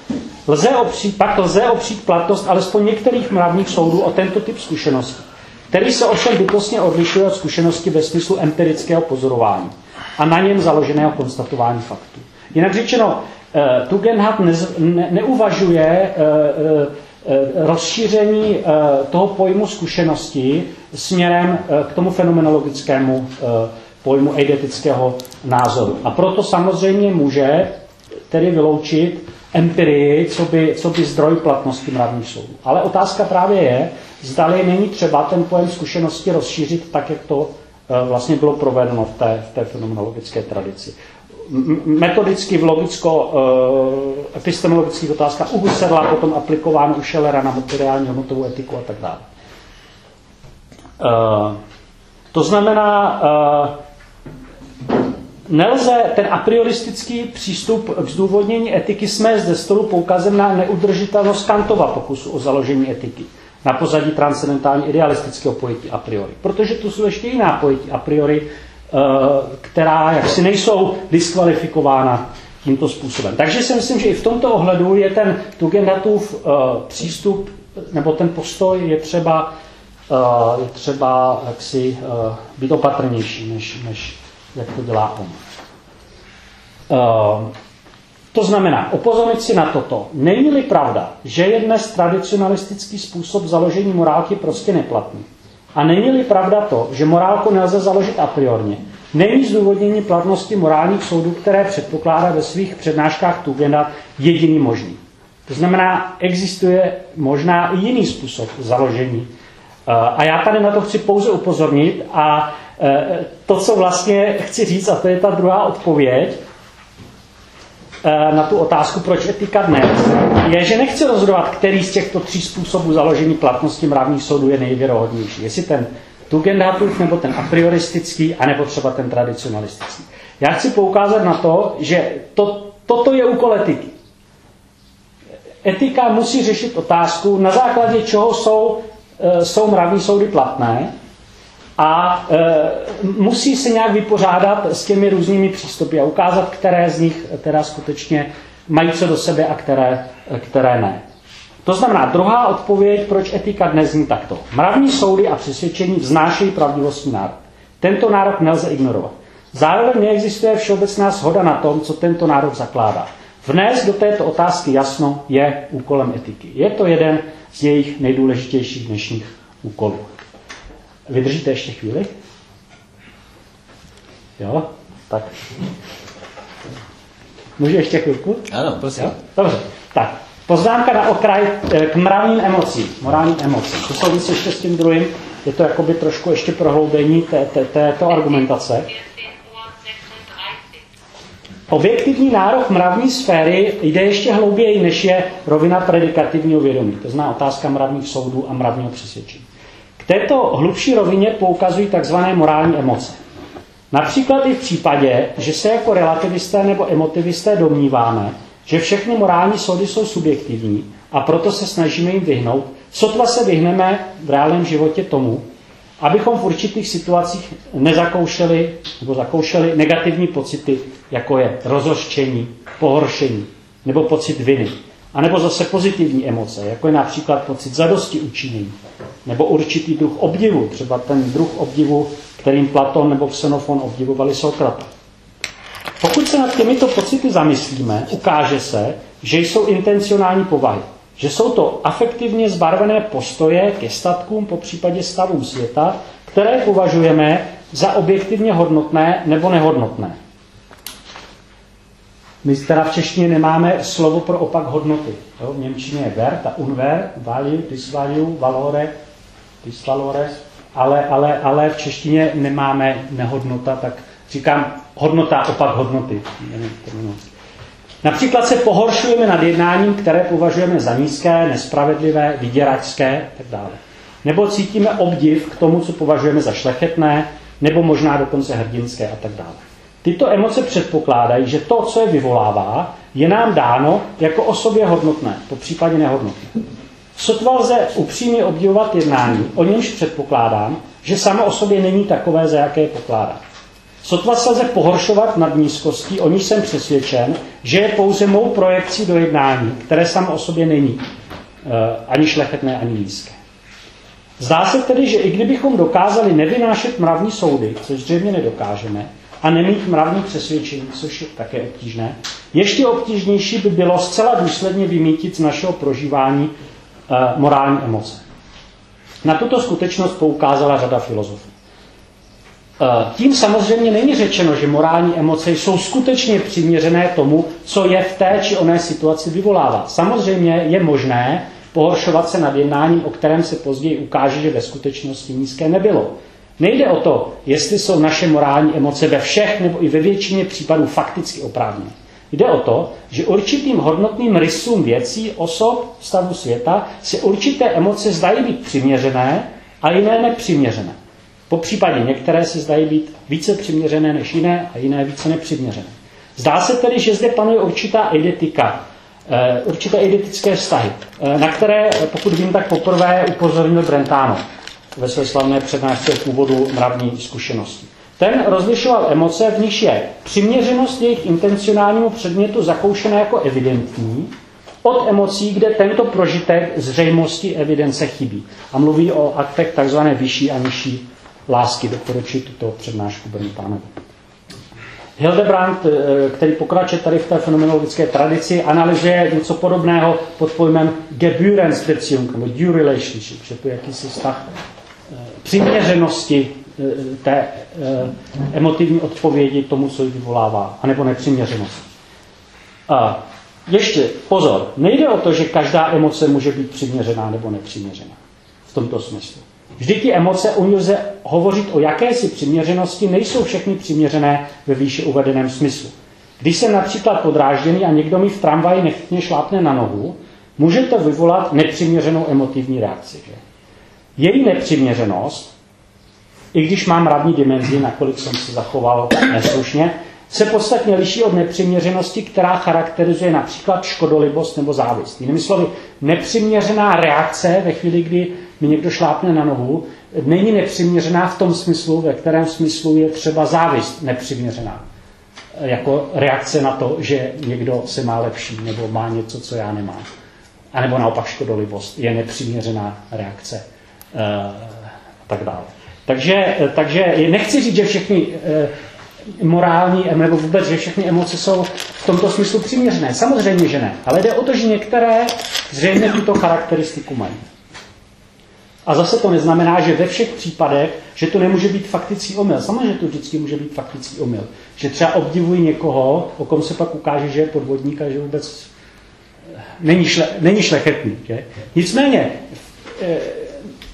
lze opřít, pak lze opřít platnost alespoň některých mravních soudů o tento typ zkušenosti, který se ovšem bytostně odlišuje od zkušenosti ve smyslu empirického pozorování a na něm založeného konstatování faktů. Jinak řečeno, Eh, Tugendhat ne, ne, neuvažuje eh, eh, rozšíření toho pojmu zkušenosti směrem k tomu fenomenologickému pojmu eidetického názoru. A proto samozřejmě může tedy vyloučit empirii, co by, co by zdroj platnosti mravních soudů. Ale otázka právě je, zdali není třeba ten pojem zkušenosti rozšířit tak, jak to vlastně bylo provedeno v té, v té fenomenologické tradici metodicky v logicko-epistemologických eh, otázkách u Husserla, potom aplikováno u Schellera na materiální hodnotovou etiku a tak dále. Eh, to znamená, eh, nelze ten a prioristický přístup k zdůvodnění etiky smést ze stolu poukazem na neudržitelnost Kantova pokusu o založení etiky na pozadí transcendentálně idealistického pojetí a priori. Protože tu jsou ještě jiná pojetí a priori, která jaksi nejsou diskvalifikována tímto způsobem. Takže si myslím, že i v tomto ohledu je ten Tugendhatův eh, přístup nebo ten postoj je třeba, eh, je třeba jaksi být opatrnější, než, než jak to dělá on. To znamená, upozornit si na toto. Není-li pravda, že je dnes tradicionalistický způsob založení morálky prostě neplatný, a není-li pravda to, že morálku nelze založit a priorně, není zdůvodnění platnosti morálních soudů, které předpokládá ve svých přednáškách Tugendhat, jediný možný. To znamená, existuje možná i jiný způsob založení. Eh, a já tady na to chci pouze upozornit a eh, to, co vlastně chci říct, a to je ta druhá odpověď, na tu otázku, proč etika dnes, je, že nechci rozhodovat, který z těchto tří způsobů založení platnosti mravních soudů je nejvěrohodnější. Jestli ten Tugendhatův, nebo ten a prioristický, anebo třeba ten tradicionalistický. Já chci poukázat na to, že to, toto je úkol etiky. Etika musí řešit otázku, na základě čeho jsou, eh, jsou mravní soudy platné a e, musí se nějak vypořádat s těmi různými přístupy a ukázat, které z nich teda skutečně mají co do sebe a které, které ne. To znamená, druhá odpověď, proč etika dnes zní takto. Mravní soudy a přesvědčení vznášejí pravdivostní nárok. Tento nárok nelze ignorovat. Zároveň neexistuje všeobecná shoda na tom, co tento nárok zakládá. Vnést do této otázky jasno je úkolem etiky. Je to jeden z jejich nejdůležitějších dnešních úkolů. Vydržíte ještě chvíli? Jo? Tak. Můžu ještě chvilku? Ano, prosím. Jo? Dobře. Tak. Poznámka na okraj eh, k mravním emocím, morálním emocím. To souvisí ještě s tím druhým. Je to jakoby trošku ještě prohloubení té, té, této argumentace. Objektivní nárok mravní sféry jde ještě hlouběji, než je rovina predikativního vědomí. To zná otázka mravních soudů a mravního přesvědčení. K této hlubší rovině poukazují tzv. morální emoce. Například i v případě, že se jako relativisté nebo emotivisté domníváme, že všechny morální soudy jsou subjektivní a proto se snažíme jim vyhnout, Sotva se vyhneme v reálném životě tomu, abychom v určitých situacích nezakoušeli nebo zakoušeli negativní pocity, jako je rozhořčení, pohoršení nebo pocit viny. A nebo zase pozitivní emoce, jako je například pocit zadosti učinění, nebo určitý druh obdivu, třeba ten druh obdivu, kterým Platon nebo Xenofon obdivovali Sokrata. Pokud se nad těmito pocity zamyslíme, ukáže se, že jsou intencionální povahy. Že jsou to afektivně zbarvené postoje ke statkům, po případě stavům světa, které považujeme za objektivně hodnotné nebo nehodnotné. My teda v češtině nemáme slovo pro opak hodnoty. Jo? V Němčině je wert a unwer, value, disvalue, valore, disvalore, ale, ale, ale v češtině nemáme nehodnota, tak říkám hodnota, opak hodnoty. Například se pohoršujeme nad jednáním, které považujeme za nízké, nespravedlivé, vyděračské tak dále. Nebo cítíme obdiv k tomu, co považujeme za šlechetné, nebo možná dokonce hrdinské a tak dále. Tyto emoce předpokládají, že to, co je vyvolává, je nám dáno jako osobě hodnotné, po případě nehodnotné. Sotva lze upřímně obdivovat jednání, o němž předpokládám, že samo o sobě není takové, za jaké je pokládá. Sotva se lze pohoršovat nad nízkostí, o níž jsem přesvědčen, že je pouze mou projekcí do jednání, které samo o sobě není uh, ani šlechetné, ani nízké. Zdá se tedy, že i kdybychom dokázali nevynášet mravní soudy, což zřejmě nedokážeme, a nemít mravní přesvědčení, což je také obtížné, ještě obtížnější by bylo zcela důsledně vymítit z našeho prožívání uh, morální emoce. Na tuto skutečnost poukázala řada filozofů. Eh, tím samozřejmě není řečeno, že morální emoce jsou skutečně přiměřené tomu, co je v té či oné situaci vyvolává. Samozřejmě je možné pohoršovat se nad jednáním, o kterém se později ukáže, že ve skutečnosti nízké nebylo. Nejde o to, jestli jsou naše morální emoce ve všech nebo i ve většině případů fakticky oprávněné. Jde o to, že určitým hodnotným rysům věcí, osob, stavu světa se určité emoce zdají být přiměřené a jiné nepřiměřené. Po případě některé se zdají být více přiměřené než jiné a jiné více nepřiměřené. Zdá se tedy, že zde panuje určitá identika, eh, určité identické vztahy, eh, na které, pokud vím, tak poprvé upozornil Brentano ve své slavné přednášce původu mravní zkušenosti. Ten rozlišoval emoce, v nich je přiměřenost jejich intencionálnímu předmětu zakoušená jako evidentní, od emocí, kde tento prožitek zřejmosti evidence chybí. A mluví o aktech tzv. vyšší a nižší lásky. Doporučuji tuto přednášku Berntánovi. Hildebrand, eh, který pokračuje tady v té fenomenologické tradici, analyzuje něco podobného pod pojmem Gebührensbeziehung, nebo due relationship, že to je jakýsi vztah přiměřenosti eh, té emotivní odpovědi tomu, co ji vyvolává, anebo nepřiměřenost. A ještě pozor, nejde o to, že každá emoce může být přiměřená nebo nepřiměřená v tomto smyslu. Vždy ty emoce, u ní lze hovořit o jakési přiměřenosti, nejsou všechny přiměřené ve výše uvedeném smyslu. Když jsem například podrážděný a někdo mi v tramvaji nechtně šlápne na nohu, může to vyvolat nepřiměřenou emotivní reakci. Že? Její nepřiměřenost, i když mám mravní dimenzi, nakolik jsem se zachoval neslušně, se podstatně liší od nepřiměřenosti, která charakterizuje například škodolibost nebo závist. Jinými slovy, nepřiměřená reakce ve chvíli, kdy mi někdo šlápne na nohu, není nepřiměřená v tom smyslu, ve kterém smyslu je třeba závist nepřiměřená. Jako reakce na to, že někdo se má lepší nebo má něco, co já nemám. A nebo naopak škodolibost je nepřiměřená reakce a tak dále. Takže, takže nechci říct, že všechny e, morální, nebo vůbec, že všechny emoce jsou v tomto smyslu přiměřené. Samozřejmě, že ne. Ale jde o to, že některé zřejmě tuto charakteristiku mají. A zase to neznamená, že ve všech případech, že to nemůže být faktický omyl. Samozřejmě, to vždycky může být faktický omyl. Že třeba obdivuji někoho, o kom se pak ukáže, že je podvodník a že vůbec eh, není, šle, není šlechetný. Že? Nicméně, eh,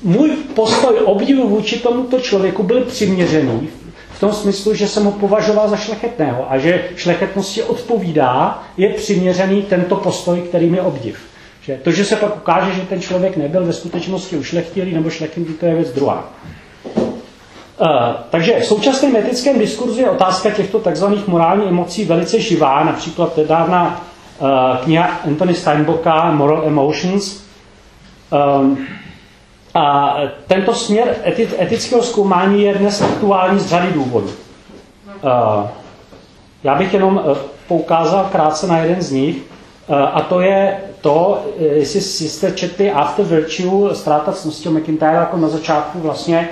můj postoj obdivu vůči tomuto člověku byl přiměřený v tom smyslu, že jsem ho považoval za šlechetného a že šlechetnosti odpovídá, je přiměřený tento postoj, který mi obdiv. Že to, že se pak ukáže, že ten člověk nebyl ve skutečnosti ušlechtilý nebo šlechetný, to je věc druhá. Uh, takže v současném etickém diskurzu je otázka těchto takzvaných morálních emocí velice živá. Například nedávna uh, kniha Anthony Steinbocka Moral Emotions Um, a tento směr etického zkoumání je dnes aktuální z řady důvodů. Já bych jenom uh, poukázal krátce na jeden z nich, uh, a to je to, jestli jste četli After Virtue, ztráta cnosti McIntyre jako na začátku vlastně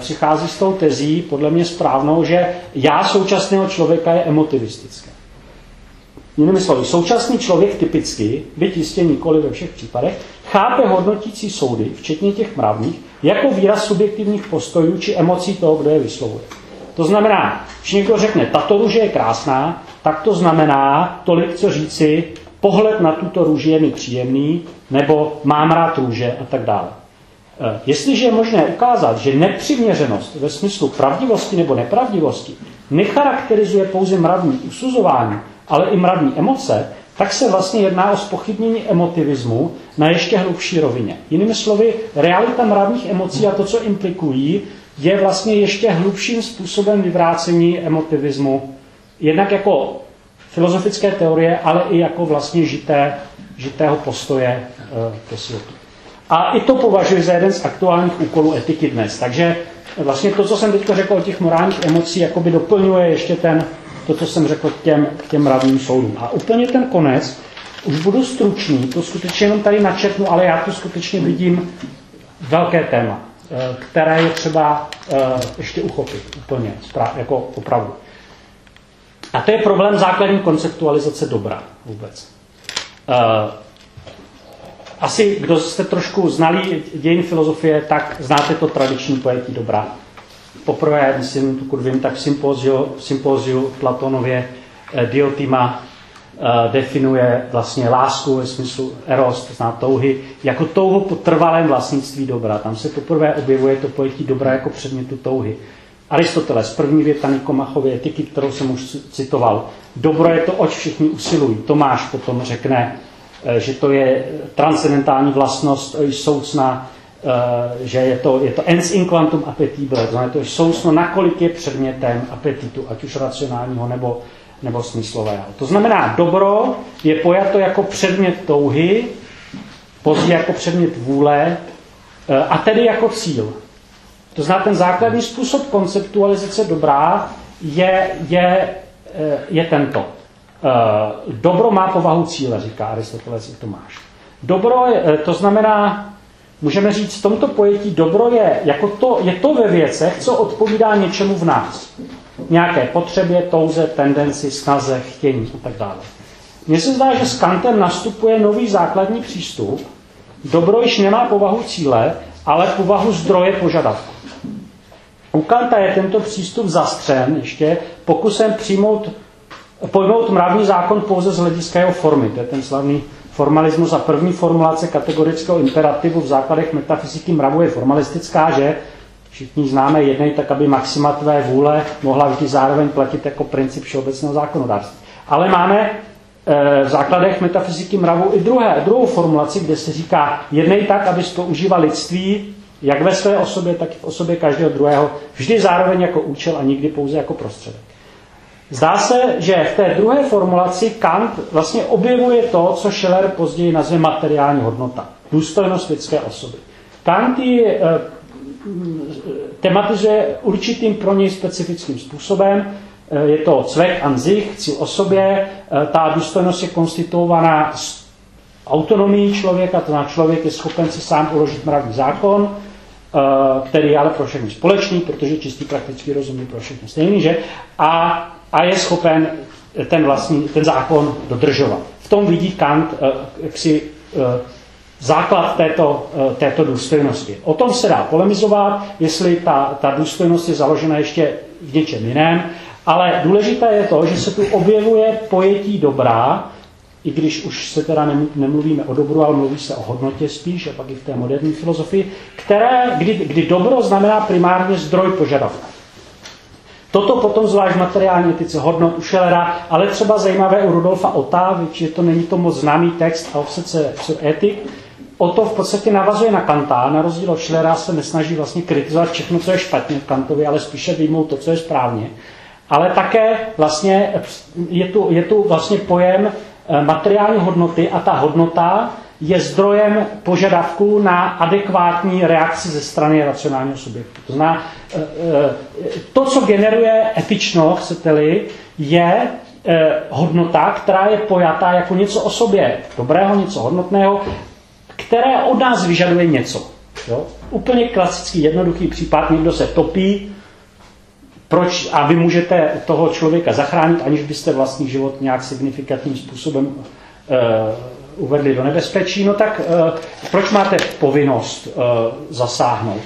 přichází s tou tezí, podle mě správnou, že já současného člověka je emotivistické. Jinými slovy, současný člověk typicky, byť jistě nikoli ve všech případech, chápe hodnotící soudy, včetně těch mravních, jako výraz subjektivních postojů či emocí toho, kdo je vyslovuje. To znamená, když někdo řekne, tato růže je krásná, tak to znamená tolik, co říci, pohled na tuto růži je mi příjemný, nebo mám rád růže a tak dále. E, jestliže je možné ukázat, že nepřiměřenost ve smyslu pravdivosti nebo nepravdivosti necharakterizuje pouze mravní usuzování, ale i mravní emoce, tak se vlastně jedná o spochybnění emotivismu na ještě hlubší rovině. Jinými slovy, realita mravních emocí a to, co implikují, je vlastně ještě hlubším způsobem vyvrácení emotivismu, jednak jako filozofické teorie, ale i jako vlastně žité, žitého postoje e, ke světu. A i to považuji za jeden z aktuálních úkolů etiky dnes. Takže vlastně to, co jsem teď řekl o těch morálních emocích, jakoby doplňuje ještě ten to, co jsem řekl k těm, k těm mravním soudům. A úplně ten konec, už budu stručný, to skutečně jenom tady načetnu, ale já tu skutečně vidím velké téma, eh, které je třeba eh, ještě uchopit úplně, jako opravdu. A to je problém základní konceptualizace dobra vůbec. Eh, asi, kdo jste trošku znali dějin filozofie, tak znáte to tradiční pojetí dobra poprvé, myslím, pokud vím, tak v sympóziu, v sympóziu Platonově Diotima definuje vlastně lásku ve smyslu eros, to znamená touhy, jako touhu po trvalém vlastnictví dobra. Tam se poprvé objevuje to pojetí dobra jako předmětu touhy. Aristoteles, první věta Nikomachově etiky, kterou jsem už citoval. Dobro je to, oč všichni usilují. Tomáš potom řekne, eh, že to je transcendentální vlastnost soucna Eh, že je to, je to ens in quantum appetibile, to znamená to sousno, nakolik je předmětem apetitu, ať už racionálního nebo, nebo smyslového. To znamená, dobro je pojato jako předmět touhy, později jako předmět vůle eh, a tedy jako cíl. To znamená, ten základní způsob konceptualizace dobrá je, je, eh, je tento. Dobro má povahu cíle, říká Aristoteles Tomáš. Dobro, to znamená, můžeme říct, v tomto pojetí dobro je, jako to, je to ve věcech, co odpovídá něčemu v nás. Nějaké potřebě, touze, tendenci, snaze, chtění a tak dále. Mně se zdá, že s Kantem nastupuje nový základní přístup. Dobro již nemá povahu cíle, ale povahu zdroje požadavku. U Kanta je tento přístup zastřen ještě pokusem přijmout, pojmout mravní zákon pouze z hlediska jeho formy. To je ten slavný formalismus a první formulace kategorického imperativu v základech metafyziky mravu je formalistická, že všichni známe jednej tak, aby maxima tvé vůle mohla vždy zároveň platit jako princip všeobecného zákonodárství. Ale máme e, v základech metafyziky mravu i druhé, druhou formulaci, kde se říká jednej tak, aby používal lidství jak ve své osobě, tak i v osobě každého druhého, vždy zároveň jako účel a nikdy pouze jako prostředek. Zdá se, že v té druhé formulaci Kant vlastně objevuje to, co Scheller později nazve materiální hodnota. Důstojnost lidské osoby. Kant ji e, tematizuje určitým pro něj specifickým způsobem. E, je to cvek an sich, cíl o sobě. E, ta důstojnost je konstituovaná z autonomii člověka, to znamená člověk je schopen si sám uložit mravní zákon, který je ale pro všechny společný, protože čistý praktický rozum je pro všechny stejný, že? A a je schopen ten, vlastní, ten zákon dodržovat. V tom vidí Kant eh, jaksi eh, základ této, eh, této důstojnosti. O tom se dá polemizovat, jestli ta, ta důstojnost je založena ještě v něčem jiném, ale důležité je to, že se tu objevuje pojetí dobrá, i když už se teda nemluvíme o dobru, ale mluví se o hodnotě spíš, a pak i v té moderní filozofii, které, kdy, kdy dobro znamená primárně zdroj požadavku. Toto potom zvlášť materiální etice hodnot u Schellera, ale třeba zajímavé u Rudolfa Ota, že to není to moc známý text a obsece etik, to v podstatě navazuje na Kanta, na rozdíl od Schellera se nesnaží vlastně kritizovat všechno, co je špatně v Kantovi, ale spíše vyjmout to, co je správně. Ale také vlastně je tu, je tu vlastně pojem eh, materiální hodnoty a ta hodnota je zdrojem požadavků na adekvátní reakci ze strany racionálního subjektu. To znamená, eh, eh, to, co generuje etično, chcete-li, je hodnota, která je pojatá jako něco o sobě dobrého, něco hodnotného, které od nás vyžaduje něco. Jo? Úplně klasický, jednoduchý případ, někdo se topí, proč, a vy můžete toho člověka zachránit, aniž byste vlastní život nějak signifikantním způsobem uvedli do nebezpečí, no tak uh, proč máte povinnost uh, zasáhnout?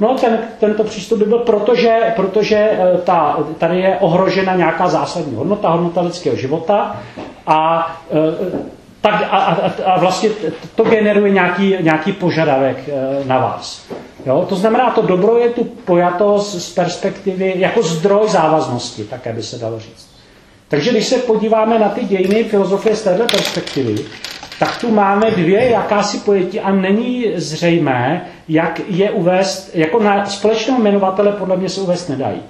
No ten, tento přístup by byl, protože, protože ta, tady je ohrožena nějaká zásadní hodnota, hodnota lidského života a uh, tak a, a, a vlastně to generuje nějaký, nějaký požadavek na vás. Jo? To znamená, to dobro je tu pojatost z perspektivy jako zdroj závaznosti, také by se dalo říct. Takže když se podíváme na ty dějiny filozofie z této perspektivy, tak tu máme dvě jakási pojetí a není zřejmé, jak je uvést, jako na společného jmenovatele podle mě se uvést nedají.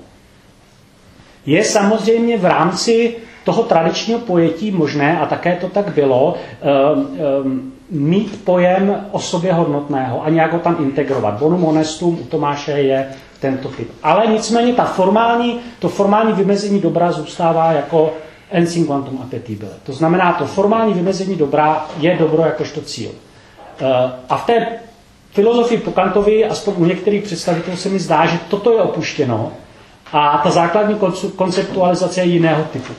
Je samozřejmě v rámci toho tradičního pojetí možné, a také to tak bylo, um, um, mít pojem o sobě hodnotného a nějak ho tam integrovat. Bonum honestum u Tomáše je tento typ. Ale nicméně ta formální, to formální vymezení dobra zůstává jako ensin quantum appetibile. To znamená, to formální vymezení dobra je dobro jakožto cíl. Eh, a v té filozofii po Kantovi, aspoň u některých představitelů se mi zdá, že toto je opuštěno a ta základní konceptualizace je jiného typu.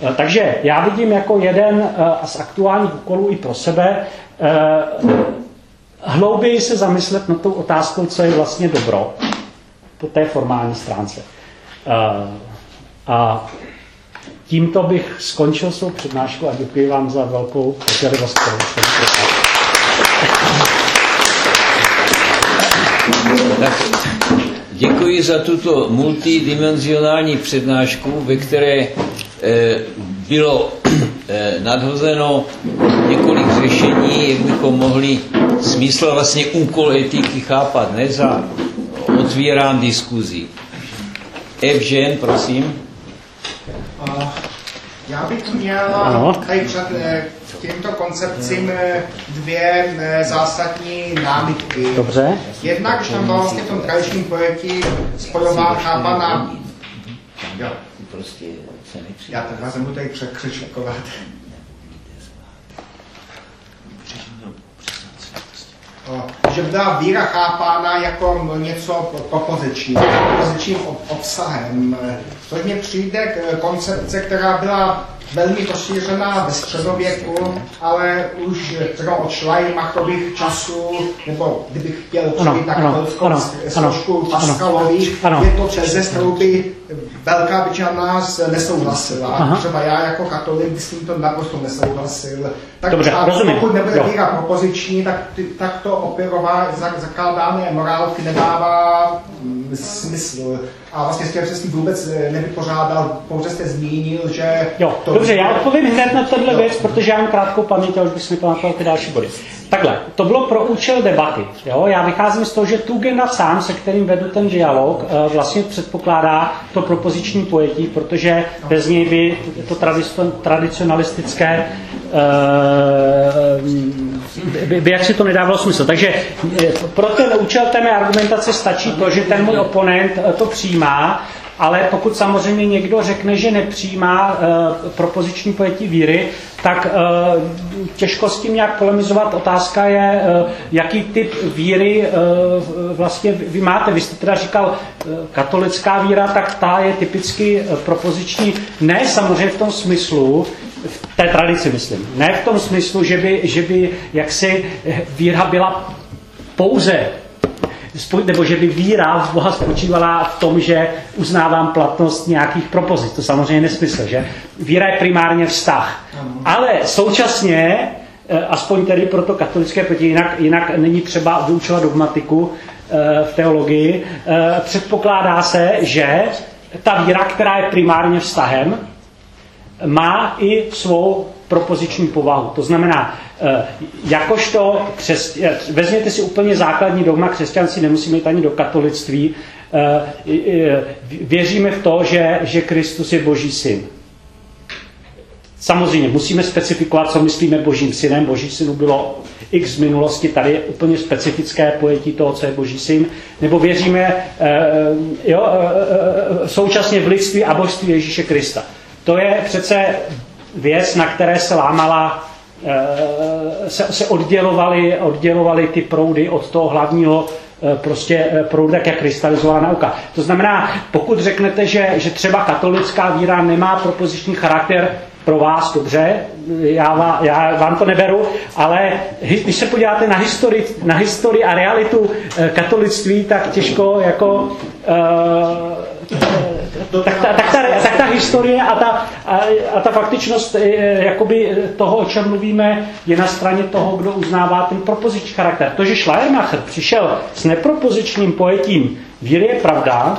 Eh, takže já vidím jako jeden eh, z aktuálních úkolů i pro sebe hlouběji se zamyslet na tou otázkou, co je vlastně dobro po té formální stránce. A Tímto bych skončil svou přednášku a děkuji vám za velkou tak děkuji za tuto multidimenzionální přednášku, ve které bylo e, nadhozeno několik řešení, jak bychom mohli smysl vlastně úkol etiky chápat dnes a otvírám diskuzi. Evžen, prosím. Já bych měl ano. tady před eh, těmto koncepcím eh, dvě eh, zásadní námitky. Dobře. Jednak, že tam byla vlastně v tom tradičním pojetí spojová chápaná... Jo. Já to vás tady překřičkovat. že byla víra chápána jako něco propozičního, propozičním obsahem. Což mě přijde koncepce, která byla velmi rozšířená ve středověku, ale už třeba od Schleiermachových časů, nebo kdybych chtěl přijít na katolickou složku je to teze, s kterou by velká většina nás nesouhlasila. Aha. Třeba já jako katolik s tímto naprosto nesouhlasil. Tak Dobře, a rozumím. pokud nebude víra propoziční, tak, tak to operová, zakládané morálky nedává smysl. A vlastně jste se s tím vůbec eh, nevypořádal, pouze jste zmínil, že... Jo, to dobře, já odpovím hned na tenhle věc, protože já mám krátkou paměť a už bych si pamatoval ty další body. Takhle, to bylo pro účel debaty. Jo? Já vycházím z toho, že Tugendhat sám, se kterým vedu ten dialog, eh, vlastně předpokládá to propoziční pojetí, protože bez něj by to tradicionalistické eh, by, by si to nedávalo smysl. Takže eh, pro ten účel té mé argumentace stačí to, že ten můj oponent to přijímá ale pokud samozřejmě někdo řekne, že nepřijímá uh, propoziční pojetí víry, tak uh, těžko s tím nějak polemizovat. Otázka je, uh, jaký typ víry uh, vlastně vy máte. Vy jste teda říkal uh, katolická víra, tak ta je typicky uh, propoziční. Ne samozřejmě v tom smyslu, v té tradici myslím, ne v tom smyslu, že by, že by jaksi víra byla pouze nebo že by víra v Boha spočívala v tom, že uznávám platnost nějakých propozit. To samozřejmě nesmysl, že? Víra je primárně vztah. Ale současně, eh, aspoň tedy pro to katolické proti, jinak, jinak není třeba vyučovat dogmatiku eh, v teologii, eh, předpokládá se, že ta víra, která je primárně vztahem, má i svou propoziční povahu. To znamená, eh, jakožto křesť... Eh, vezměte si úplně základní dogma křesťanství, nemusíme jít ani do katolictví, eh, věříme v to, že, že Kristus je Boží syn. Samozřejmě musíme specifikovat, co myslíme Božím synem. Boží synu bylo x z minulosti, tady je úplně specifické pojetí toho, co je boží syn, nebo věříme jo, současně v lidství a božství Ježíše Krista. To je přece věc, na které se lámala se, se oddělovaly, oddělovaly ty proudy od toho hlavního Eh, prostě eh, proudu, jak je krystalizovaná nauka. To znamená, pokud řeknete, že, že třeba katolická víra nemá propoziční charakter, pro vás dobře, já, vám, já vám to neberu, ale když se podíváte na historii, na historii a realitu eh, katolictví, tak těžko jako uh, tak ta, tak, ta, tak ta historie a ta, a, a ta faktičnost jakoby toho, o čem mluvíme, je na straně toho, kdo uznává ten propoziční charakter. To, že Schleiermacher přišel s nepropozičním pojetím víry je pravda,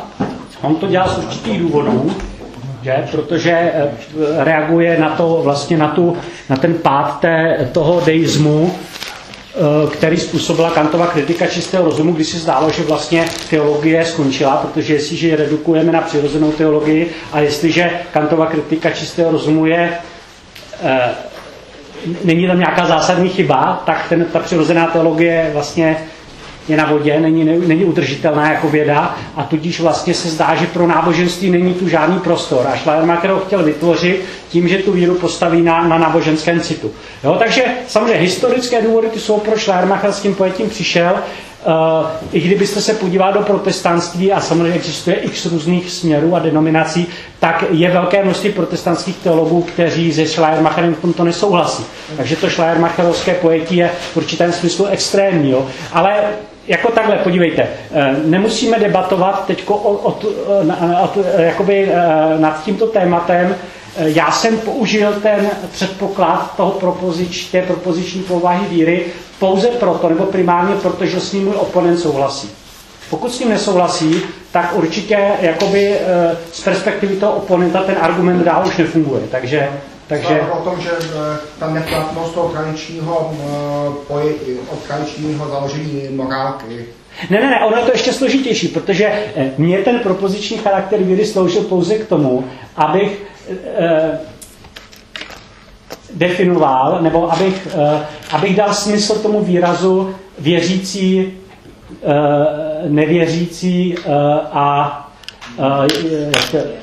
on to dělal z určitých důvodů, že? protože eh, reaguje na to, vlastně na, tu, na ten pád té, toho deismu, eh, který způsobila Kantova kritika čistého rozumu, když se zdálo, že vlastně teologie skončila, protože jestliže ji redukujeme na přirozenou teologii a jestliže Kantova kritika čistého rozumu je eh, není tam nějaká zásadní chyba, tak ten, ta přirozená teologie vlastně je na vodě, není, není udržitelná jako věda a tudíž vlastně se zdá, že pro náboženství není tu žádný prostor. A Schleiermacher ho chtěl vytvořit tím, že tu víru postaví na, na náboženském citu. Jo, takže samozřejmě historické důvody ty jsou pro Schleiermacher s tím pojetím přišel. Uh, I kdybyste se podívali do protestantství, a samozřejmě existuje x různých směrů a denominací, tak je velké množství protestantských teologů, kteří se Schleiermacherem v tomto nesouhlasí. Takže to Schleiermacherovské pojetí je v určitém smyslu extrémní. Jo. Ale jako takhle, podívejte, eh, nemusíme debatovat teď o, o, o, jakoby eh, nad tímto tématem. Eh, já jsem použil ten předpoklad toho propozič, té propoziční povahy víry pouze proto, nebo primárně proto, že s ním můj oponent souhlasí. Pokud s ním nesouhlasí, tak určitě jakoby z perspektivy toho oponenta ten argument dál už nefunguje. Takže takže... o tom, že eh, ta neplatnost toho tradičního, eh, od tradičního založení morálky. Ne, ne, ne, ono je to ještě složitější, protože eh, mě ten propoziční charakter víry sloužil pouze k tomu, abych eh, definoval, nebo abych, eh, abych dal smysl tomu výrazu věřící, eh, nevěřící eh, a eh,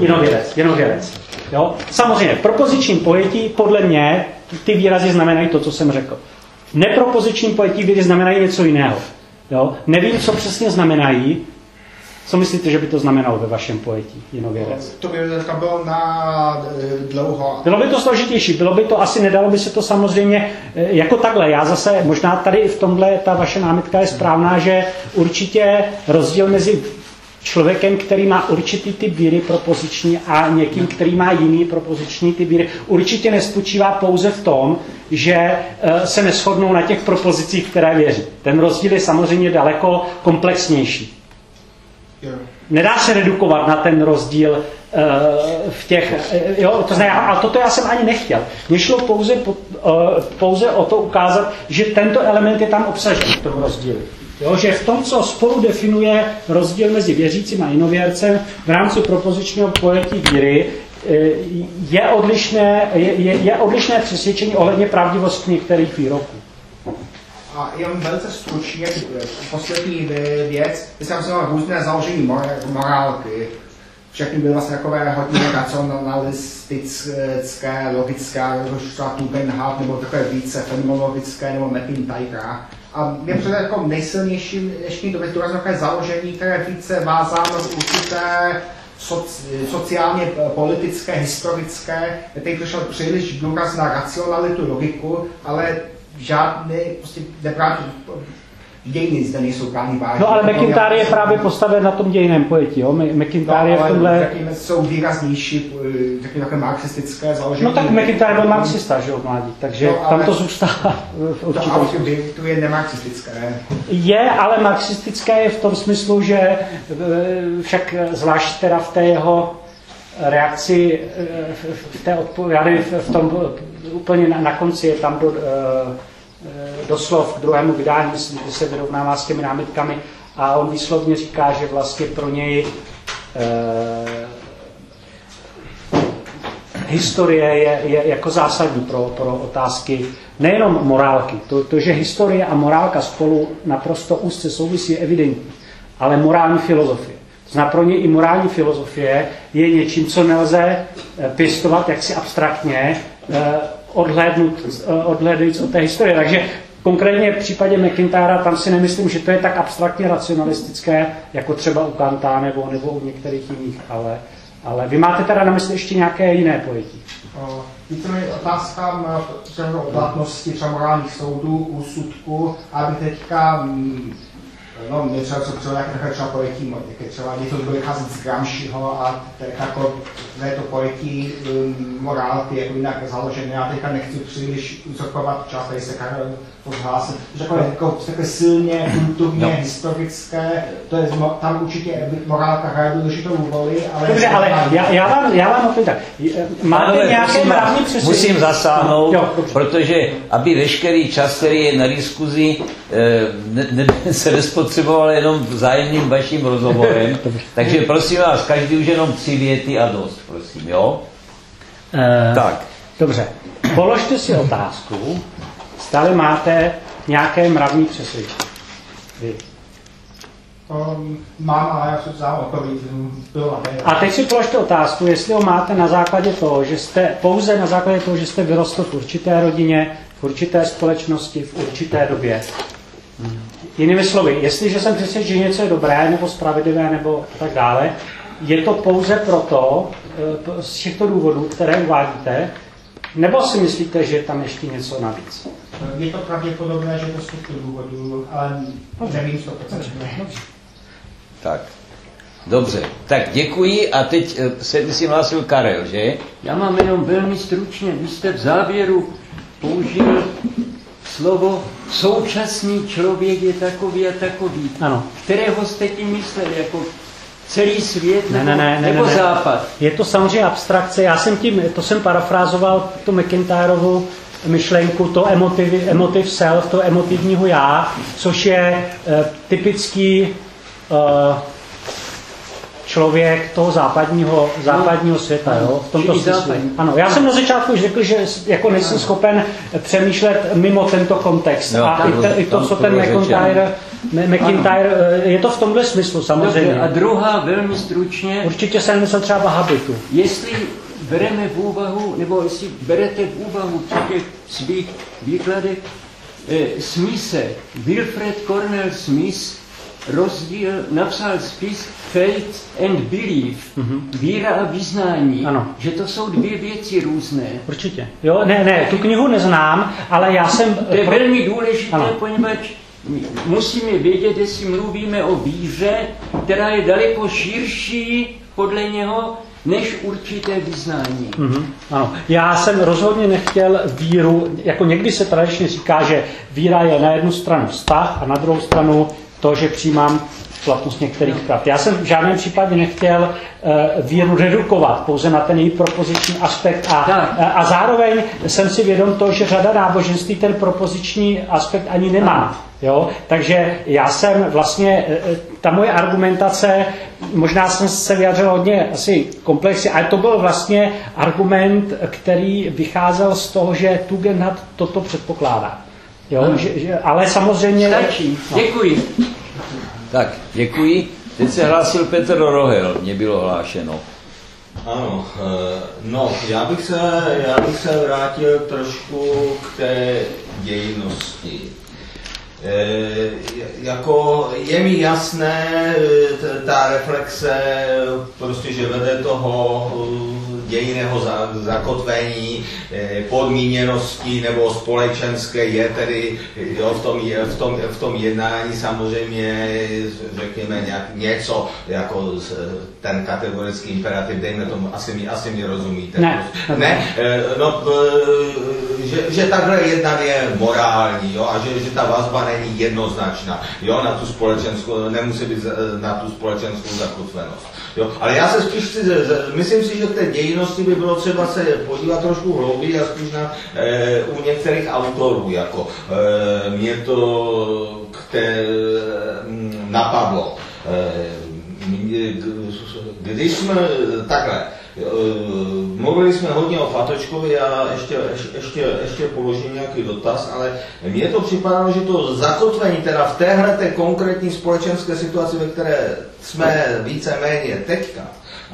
Jinověrec, jinověrec. Jo? Samozřejmě, v propozičním pojetí podle mě ty výrazy znamenají to, co jsem řekl. V nepropozičním pojetí víry znamenají něco jiného. Jo? Nevím, co přesně znamenají. Co myslíte, že by to znamenalo ve vašem pojetí, jinověrec? To by bylo na e, dlouho. Bylo by to složitější, bylo by to asi, nedalo by se to samozřejmě e, jako takhle. Já zase, možná tady v tomhle ta vaše námitka je správná, že určitě rozdíl mezi člověkem, který má určitý typ víry propoziční a někým, který má jiný propoziční typ víry, určitě nespočívá pouze v tom, že eh, se neschodnou na těch propozicích, které věří. Ten rozdíl je samozřejmě daleko komplexnější. Nedá se redukovat na ten rozdíl eh, v těch, eh, jo, to znamená, a toto já jsem ani nechtěl. Mně šlo pouze, pouze o to ukázat, že tento element je tam obsažen v tom rozdílu. Jo, že v tom, co spolu definuje rozdíl mezi věřícím a inověrcem v rámci propozičního pojetí víry, eh, je odlišné, je, je, odlišné přesvědčení ohledně pravdivosti některých výroků. A jenom velice stručně poslední věc, my jsme měli různé založení morálky. Všechny byly vlastně takové hodně racionalistické, logické, jako Tugendhat, nebo takové více fenomenologické, nebo McIntyre. A mě přijde jako nejsilnější dnešní době takové založení, které je více vázáno v určité soci, sociálně politické, historické, teď přišel příliš důraz na racionalitu, logiku, ale žádný, prostě neprávě dějiny zde nejsou brány vážně. No ale McIntyre je právě postaven na tom dějiném pojetí, jo? McIntyre no, je v tomhle... Jsou výraznější, eh, řekněme, takové marxistické založení. No tak McIntyre byl marxista, že jo, mládí, takže no, tam to zůstává v určitém To, to je nemarxistické. Je, ale marxistické je v tom smyslu, že eh, však zvlášť teda v té jeho reakci, eh, v té odpovědi, v tom úplně na, na konci je tam do, Eh, doslov k druhému vydání, myslím, že se vyrovnává s těmi námitkami a on výslovně říká, že vlastně pro něj eh, historie je, je jako zásadní pro, pro otázky nejenom morálky. To, to, že historie a morálka spolu naprosto úzce souvisí, je evidentní, ale morální filozofie. To znamená, pro ně i morální filozofie je něčím, co nelze eh, pěstovat jaksi abstraktně, eh, odhlédnout, eh, odhlédnout od té historie. Takže Konkrétně v případě McIntyra tam si nemyslím, že to je tak abstraktně racionalistické, jako třeba u Kanta nebo, nebo u některých jiných, ale, ale vy máte teda na mysli ještě nějaké jiné pojetí? Víceméně otázka třeba platnosti třeba morálních soudů, úsudku, aby teďka mm, no, mě třeba, třeba jak takhle třeba pojetí, jak je třeba něco bude vycházet z Gramsciho a tak jako ne to pojetí um, morálky jako jinak založené. Já teďka nechci příliš uzurpovat čas, tady se Karel odhlásit. Řekl jako takové silně kulturně, no. historické, to je, tam určitě morálka hraje důležitou roli, ale... Dobře, ale já, já vám, já vám opět tak. Máte ale nějaké mravní přesvědčení? Musím zasáhnout, jo, protože aby veškerý čas, který je na diskuzi, eh, ne, ne, se nespotřeboval jenom vzájemným vaším rozhovorem. takže prosím vás, každý už jenom tři věty a dost, prosím, jo? Uh, tak. Dobře. Položte si otázku, Stále máte nějaké mravní přesvědčení. Vy. Um, mám, ale já jsem sám odpověď. A teď si položte otázku, jestli ho máte na základě toho, že jste pouze na základě toho, že jste vyrostl v určité rodině, v určité společnosti, v určité době. Hmm. Jinými slovy, jestliže jsem přesvědčen, že něco je dobré, nebo spravedlivé, nebo tak dále, je to pouze proto, eh, z těchto důvodů, které uvádíte, nebo si myslíte, že je tam ještě něco navíc? Je to pravděpodobné, že to z těchto důvodů, ale nevím to Tak. Dobře, tak děkuji a teď eh, se myslím hlásil Karel, že? Já mám jenom velmi stručně, vy jste v závěru použil slovo současný člověk je takový a takový. Ano. Kterého jste tím mysleli, jako celý svět ne, nebo, ne, ne, nebo ne, ne. západ? Je to samozřejmě abstrakce. Já jsem tím, to jsem parafrázoval tu McIntyrovu myšlenku, to emotiv, emotive self, to emotivního já, což je uh, typický uh, člověk toho západního, západního světa, jo, v tomto smyslu. Ano, já jsem na začátku už řekl, že jako nejsem schopen přemýšlet mimo tento kontext. A i, te, i to, co ten McIntyre, McIntyre, eh, je to v tomhle smyslu samozřejmě. A druhá velmi stručně. Určitě jsem myslel třeba habitu. Jestli bereme v úvahu, nebo jestli berete v úvahu při těch svých výkladech eh, Smise, Wilfred Cornell Smith rozdíl, napsal spis Faith and Belief, mm-hmm. víra a vyznání, ano. že to jsou dvě věci různé. Určitě. Jo, ne, ne, tu knihu neznám, ale já jsem... To je velmi důležité, ano. poněvadž musíme vědět, jestli mluvíme o víře, která je daleko širší podle něho, než určité vyznání. Mm-hmm, ano. Já jsem rozhodně nechtěl víru, jako někdy se tradičně říká, že víra je na jednu stranu vztah a na druhou stranu to, že přijímám platnost některých pravd. Já jsem v žádném případě nechtěl uh, víru redukovat pouze na ten její propoziční aspekt a, uh, a zároveň jsem si vědom to, že řada náboženství ten propoziční aspekt ani nemá. Jo? Takže já jsem vlastně, uh, ta moje argumentace, možná jsem se vyjadřil hodně asi komplexně, ale to byl vlastně argument, který vycházel z toho, že Tugendhat toto předpokládá. Jo, že, že, ale samozřejmě... Stačí. No. Děkuji. Tak, děkuji. Teď se hlásil Petr Rohel, mě bylo hlášeno. Ano, eh, no, já bych se, já bych se vrátil trošku k té dějnosti. E, jako je mi jasné ta reflexe, prostě, že vede toho dějiného zakotvení, eh, podmíněnosti nebo společenské je tedy jo, v, tom, v, tom, v tom jednání samozřejmě, řekněme, nějak, něco jako ten kategorický imperativ, dejme tomu, asi mi, asi mi rozumíte. Ne, ne eh, no, eh, že, že takhle jednat je morální jo, a že, že ta vazba není jednoznačná jo, na tu společenskou, nemusí být na tu společenskou zakotvenost. Jo, ale já se spíš chci, myslím si, že v té dějnosti by bylo třeba se podívat trošku hlouběji a spíš na, e, u některých autorů, jako e, mě to k té, napadlo. E, když jsme takhle, Mluvili jsme hodně o Patočkovi, já ještě, ještě, ještě položím nějaký dotaz, ale mně to připadalo, že to zakotvení teda v téhle té konkrétní společenské situaci, ve které jsme víceméně teďka,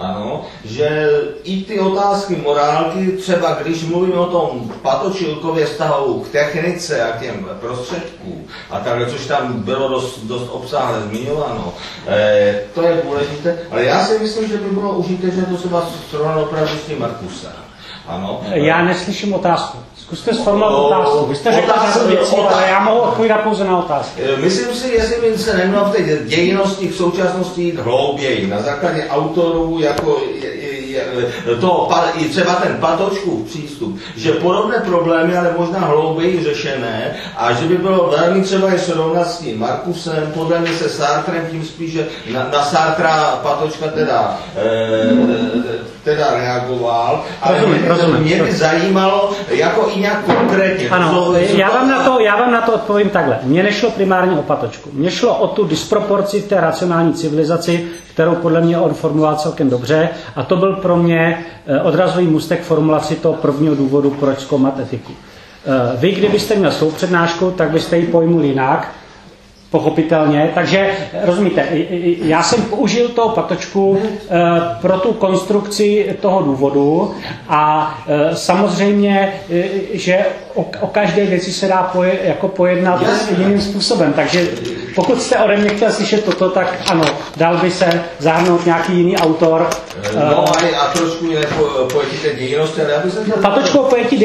ano, že i ty otázky morálky, třeba když mluvíme o tom patočilkově vztahu k technice a k těm prostředkům a takhle, což tam bylo dost, dost obsáhle zmiňováno, eh, to je důležité, ale já si myslím, že by bylo užitečné to třeba srovnat opravdu s tím Markusem. Ano. Já neslyším otázku. Zkuste sformulovat otázku. Vy jste řekl řadu věcí, ale já mohu odpovídat pouze na otázku. Eh, myslím si, jestli by se nemělo v té dějinnosti v současnosti jít hlouběji, na základě autorů, jako to, i třeba ten patočkův přístup, že podobné problémy, ale možná hlouběji řešené a že by bylo velmi třeba je srovnat s tím Markusem, podle mě se Sartrem tím spíš, že na, na Sartra patočka teda, e, teda reagoval, ale rozumím, mě, rozumím, mě by zajímalo, jako i nějak konkrétně. Ano, co, já, vám na to, já vám na to odpovím takhle. Mně nešlo primárně o patočku. Mně šlo o tu disproporci v té racionální civilizaci, kterou podle mě on formuloval celkem dobře a to byl pro mě eh, odrazový mustek formulaci toho prvního důvodu, proč zkoumat etiku. Eh, vy, kdybyste měl svou přednášku, tak byste ji pojmul jinak, pochopitelně. Takže rozumíte, já jsem použil toho patočku eh, pro tu konstrukci toho důvodu a samozřejmě, že o, o každé věci se dá poje, jako pojednat Jasně. jiným způsobem. Takže pokud jste ode mě chtěl slyšet toto, tak ano, dal by se zahrnout nějaký jiný autor. No a, a trošku jiné po, pojetí té dějnosti, ale já bych se chtěl... Patočkou pojetí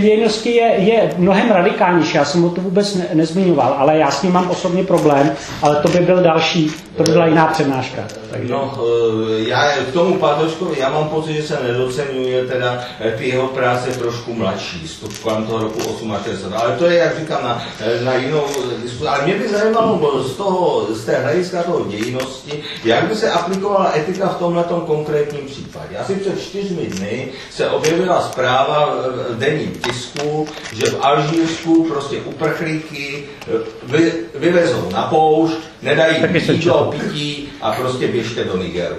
dějnosti je, je mnohem radikálnější, já jsem o to vůbec ne, nezmiňoval, ale já s ním mám osobně problém, ale to by byl další, to by byla jiná přednáška. Takže... No, eh, já k tomu Patočkovi, já mám pocit, že se nedocenuje teda eh, ty jeho práce trošku mladší, z toho roku 68, ale to je, jak říkám, na, eh, na jinou diskuzi. Ale mě by zajímalo z, toho, z té hlediska toho dějnosti, jak by se aplikovala etika v tomhle konkrétním případě. Asi před čtyřmi dny se objevila zpráva v denním tisku, že v Alžírsku prostě uprchlíky vy, vyvezou na poušť, nedají jídlo, pití a prostě běžte do Nigeru.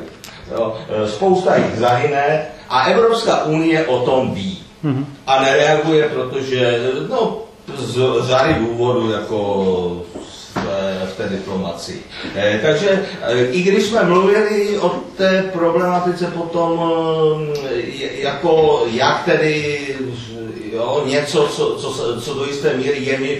Jo, spousta jich zahyne a Evropská unie o tom ví. Mm-hmm. A nereaguje, protože no, z řady důvodů jako v té diplomaci. Eh, takže eh, i když jsme mluvili o té problematice potom, jako jak tedy jo, něco, co, co, co do jisté míry je mi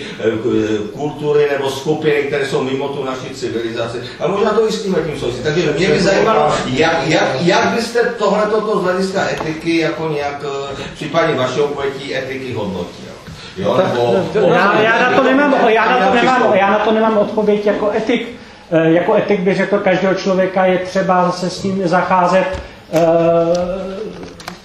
kultury nebo skupiny, které jsou mimo tu naši civilizaci. A možná to i s tím tím souvisí. Takže mě by zajímalo, jak, jak, jak byste tohle z hlediska etiky, jako nějak případně vašeho pojetí etiky hodnotil? Jo, nebo... já, já, na to nemám, já, na to nemám, já na to nemám odpověď jako etik. Eh, jako etik by řekl, každého člověka je třeba se s ním zacházet eh,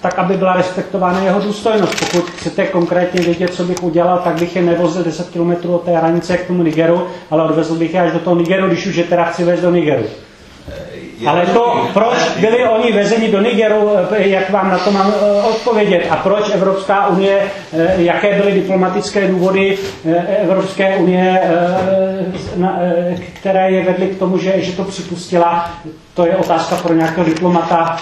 tak, aby byla respektována jeho důstojnost. Pokud chcete konkrétně vědět, co bych udělal, tak bych je nevozil 10 km od té hranice k tomu Nigeru, ale odvezl bych je až do toho Nigeru, když už je teda chci vést do Nigeru. Ale to, proč byli oni vezeni do Nigeru, eh, jak vám na to mám eh, odpovědět a proč Evropská unie, eh, jaké byly diplomatické důvody Evropské unie, které je vedly k tomu, že, že to připustila, to je otázka pro nějakého diplomata.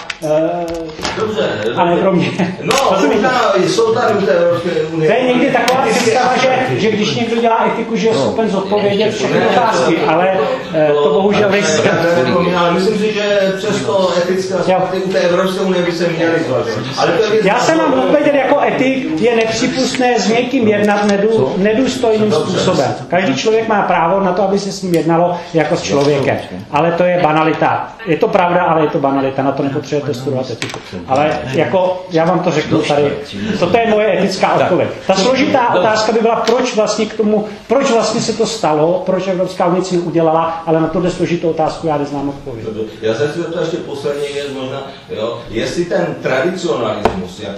Dobře. A ne pro mě. No, možná jsou tady u té Evropské unie. To je někdy taková představa, že, že když někdo dělá etiku, že je schopen zodpovědět všechny otázky, ale to bohužel nejsem. Ale myslím si, že přesto etické aspekty u té Evropské unie by se měly zvažovat. Já jsem vám odpověděl jako etik, je nepřípustné s někým jednat nedů, nedůstojným způsobem. Každý člověk má právo na to, aby se s ním jednalo jako s člověkem. Ale to je banalita. Je to pravda, ale je to banalita. Na to nepotřebujete studovat etiku. Ale jako já vám to řeknu tady. Toto je moje etická odpověď. Ta složitá otázka by byla, proč vlastně k tomu, proč vlastně se to stalo, proč Evropská unie nic neudělala, ale na tuhle složitou otázku já neznám odpověď. Já jsem si to ještě poslední věc možná, jo, jestli ten tradicionalismus, jak,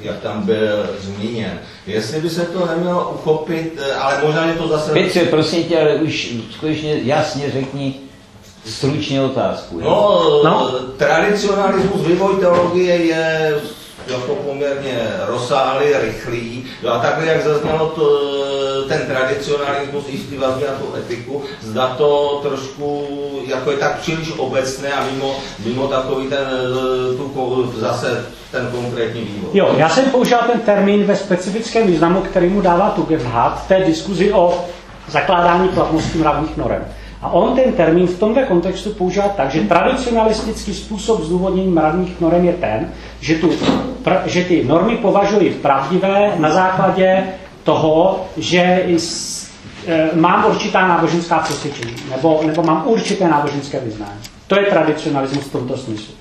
jak tam byl zmíněn, jestli by se to nemělo uchopit, eh, ale možná je to zase... Petře, prosím tě, ale už skutečně jasně řekni stručně otázku. No, no, tradicionalismus, vývoj teologie je jako poměrně rozsáhlý, rychlý. Jo, a takhle, jak zaznělo to, ten tradicionalismus jistý vazby na tu etiku, zda to trošku jako je tak příliš obecné a mimo, mimo takový ten, tu, zase ten konkrétní vývoj. Jo, já jsem použil ten termín ve specifickém významu, který mu dává Tugendhat v té diskuzi o zakládání platnosti mravních norem. A on ten termín v tomto kontextu používá tak, že tradicionalistický způsob zdůvodnění mravních norem je ten, že, tu, že ty normy považuji pravdivé na základě toho, že e, mám určitá náboženská přesvědčení, nebo, nebo mám určité náboženské vyznání. To je tradicionalismus v tomto smyslu.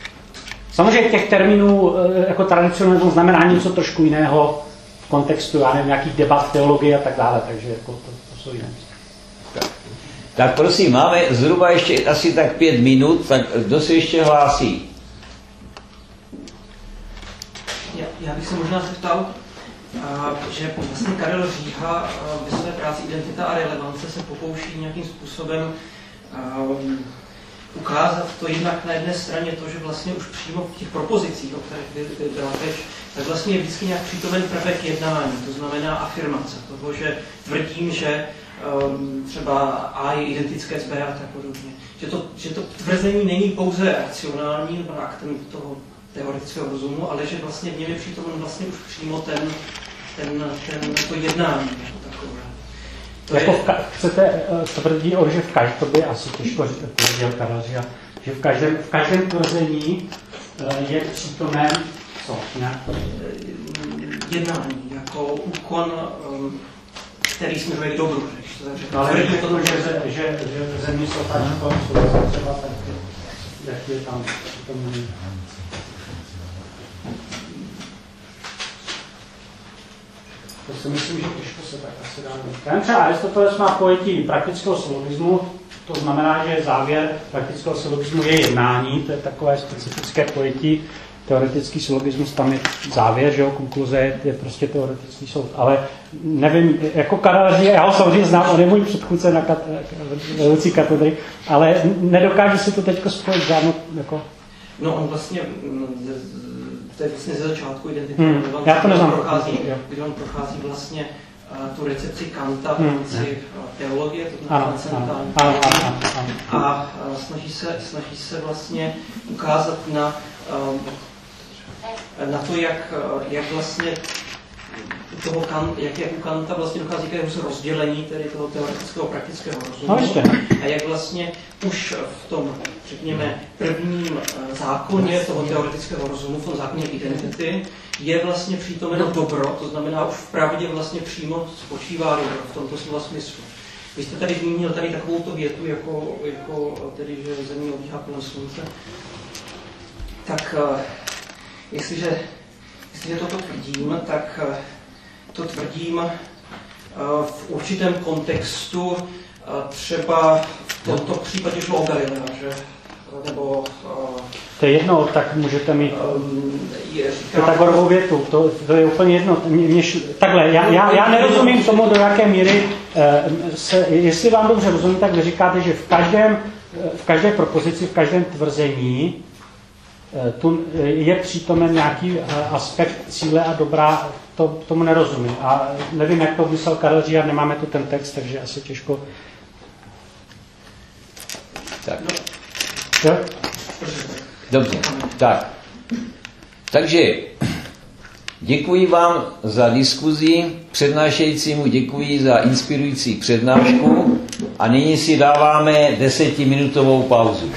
Samozřejmě těch termínů e, jako tradicionalismus znamená něco trošku jiného v kontextu, já nevím, nějakých debat teologie a tak dále, takže jako to, to jsou jiné. Tak prosím, máme zhruba ještě asi tak pět minut, tak kdo se ještě hlásí? Já, já bych se možná zeptal, a, že vlastně Karel Říha ve své práci Identita a relevance se pokouší nějakým způsobem a, ukázat to jednak na jedné straně to, že vlastně už přímo v těch propozicích, o kterých byla řeč, tak vlastně je vždycky nějak přítomen prvek jednání, to znamená afirmace toho, že tvrdím, že um, třeba A je identické s B a tak podobně. Že to, že to tvrzení není pouze racionální nebo aktem toho teoretického rozumu, ale že vlastně v něm je přítomen vlastně už přímo ten, ten, ten, to jednání jako takové. To jako je... ka- chcete uh, tvrdí, že v každém, to by asi těžko tvrdil Karel že v každém, v každém tvrzení uh, je přítomen co? Nějak? Jednání, jako úkon um, který směřuje k dobru. Ale je to, že, že, že, že tak jsou třeba tak, jak je tam, tomu To si myslím, že těžko se tak asi dá Ten třeba Aristoteles má pojetí praktického syllogismu, to znamená, že závěr praktického syllogismu je jednání, to je takové specifické pojetí, teoretický syllogismus, tam je závěr, že jo, konkluze je, prostě teoretický soud. Ale nevím, jako Karel já ho samozřejmě znám, on je můj předchůdce na kat, vedoucí katedry, ale nedokážu si to teď spojit žádnou, jako... No on vlastně, mm, to je vlastně ze začátku identity, hmm, já to neznám. Prochází, kdy on prochází vlastně tu recepci Kanta v hmm. rámci hmm. teologie, to znamená centrální a snaží se, snaží se vlastně ukázat na na to, jak, jak vlastně toho kan, jak, jak u Kanta vlastně dochází k rozdělení tedy toho teoretického praktického rozumu no, a jak vlastně už v tom, řekněme, prvním eh, zákoně toho teoretického rozumu, v tom zákoně identity, je vlastně přítomeno dobro, to znamená už v pravdě vlastně přímo spočívá dobro v tomto slova smyslu. Vy jste tady zmínil tady takovou větu, jako, jako tedy, že země obíhá kolem slunce. Tak eh, jestliže, jestliže toto tvrdím, tak eh, to tvrdím eh, v určitém kontextu, eh, třeba v tomto případě šlo o Galilea, že? Nebo, to je jedno, tak můžete mít Pythagorovou větu, to, to je úplně jedno. Mě, mě, takhle, já, já, já nerozumím tomu, do jaké míry, se, jestli vám dobře rozumím, tak vy říkáte, že v každém, v každé propozici, v každém tvrzení tu eh, je přítomen nějaký eh, aspekt cíle a dobrá, to, tomu nerozumím. A nevím, jak to myslel Karel Říjar, nemáme tu ten text, takže asi těžko. Tak. Jo? Dobře, tak. Takže děkuji vám za diskuzi, přednášejícímu děkuji za inspirující přednášku a nyní si dáváme desetiminutovou pauzu.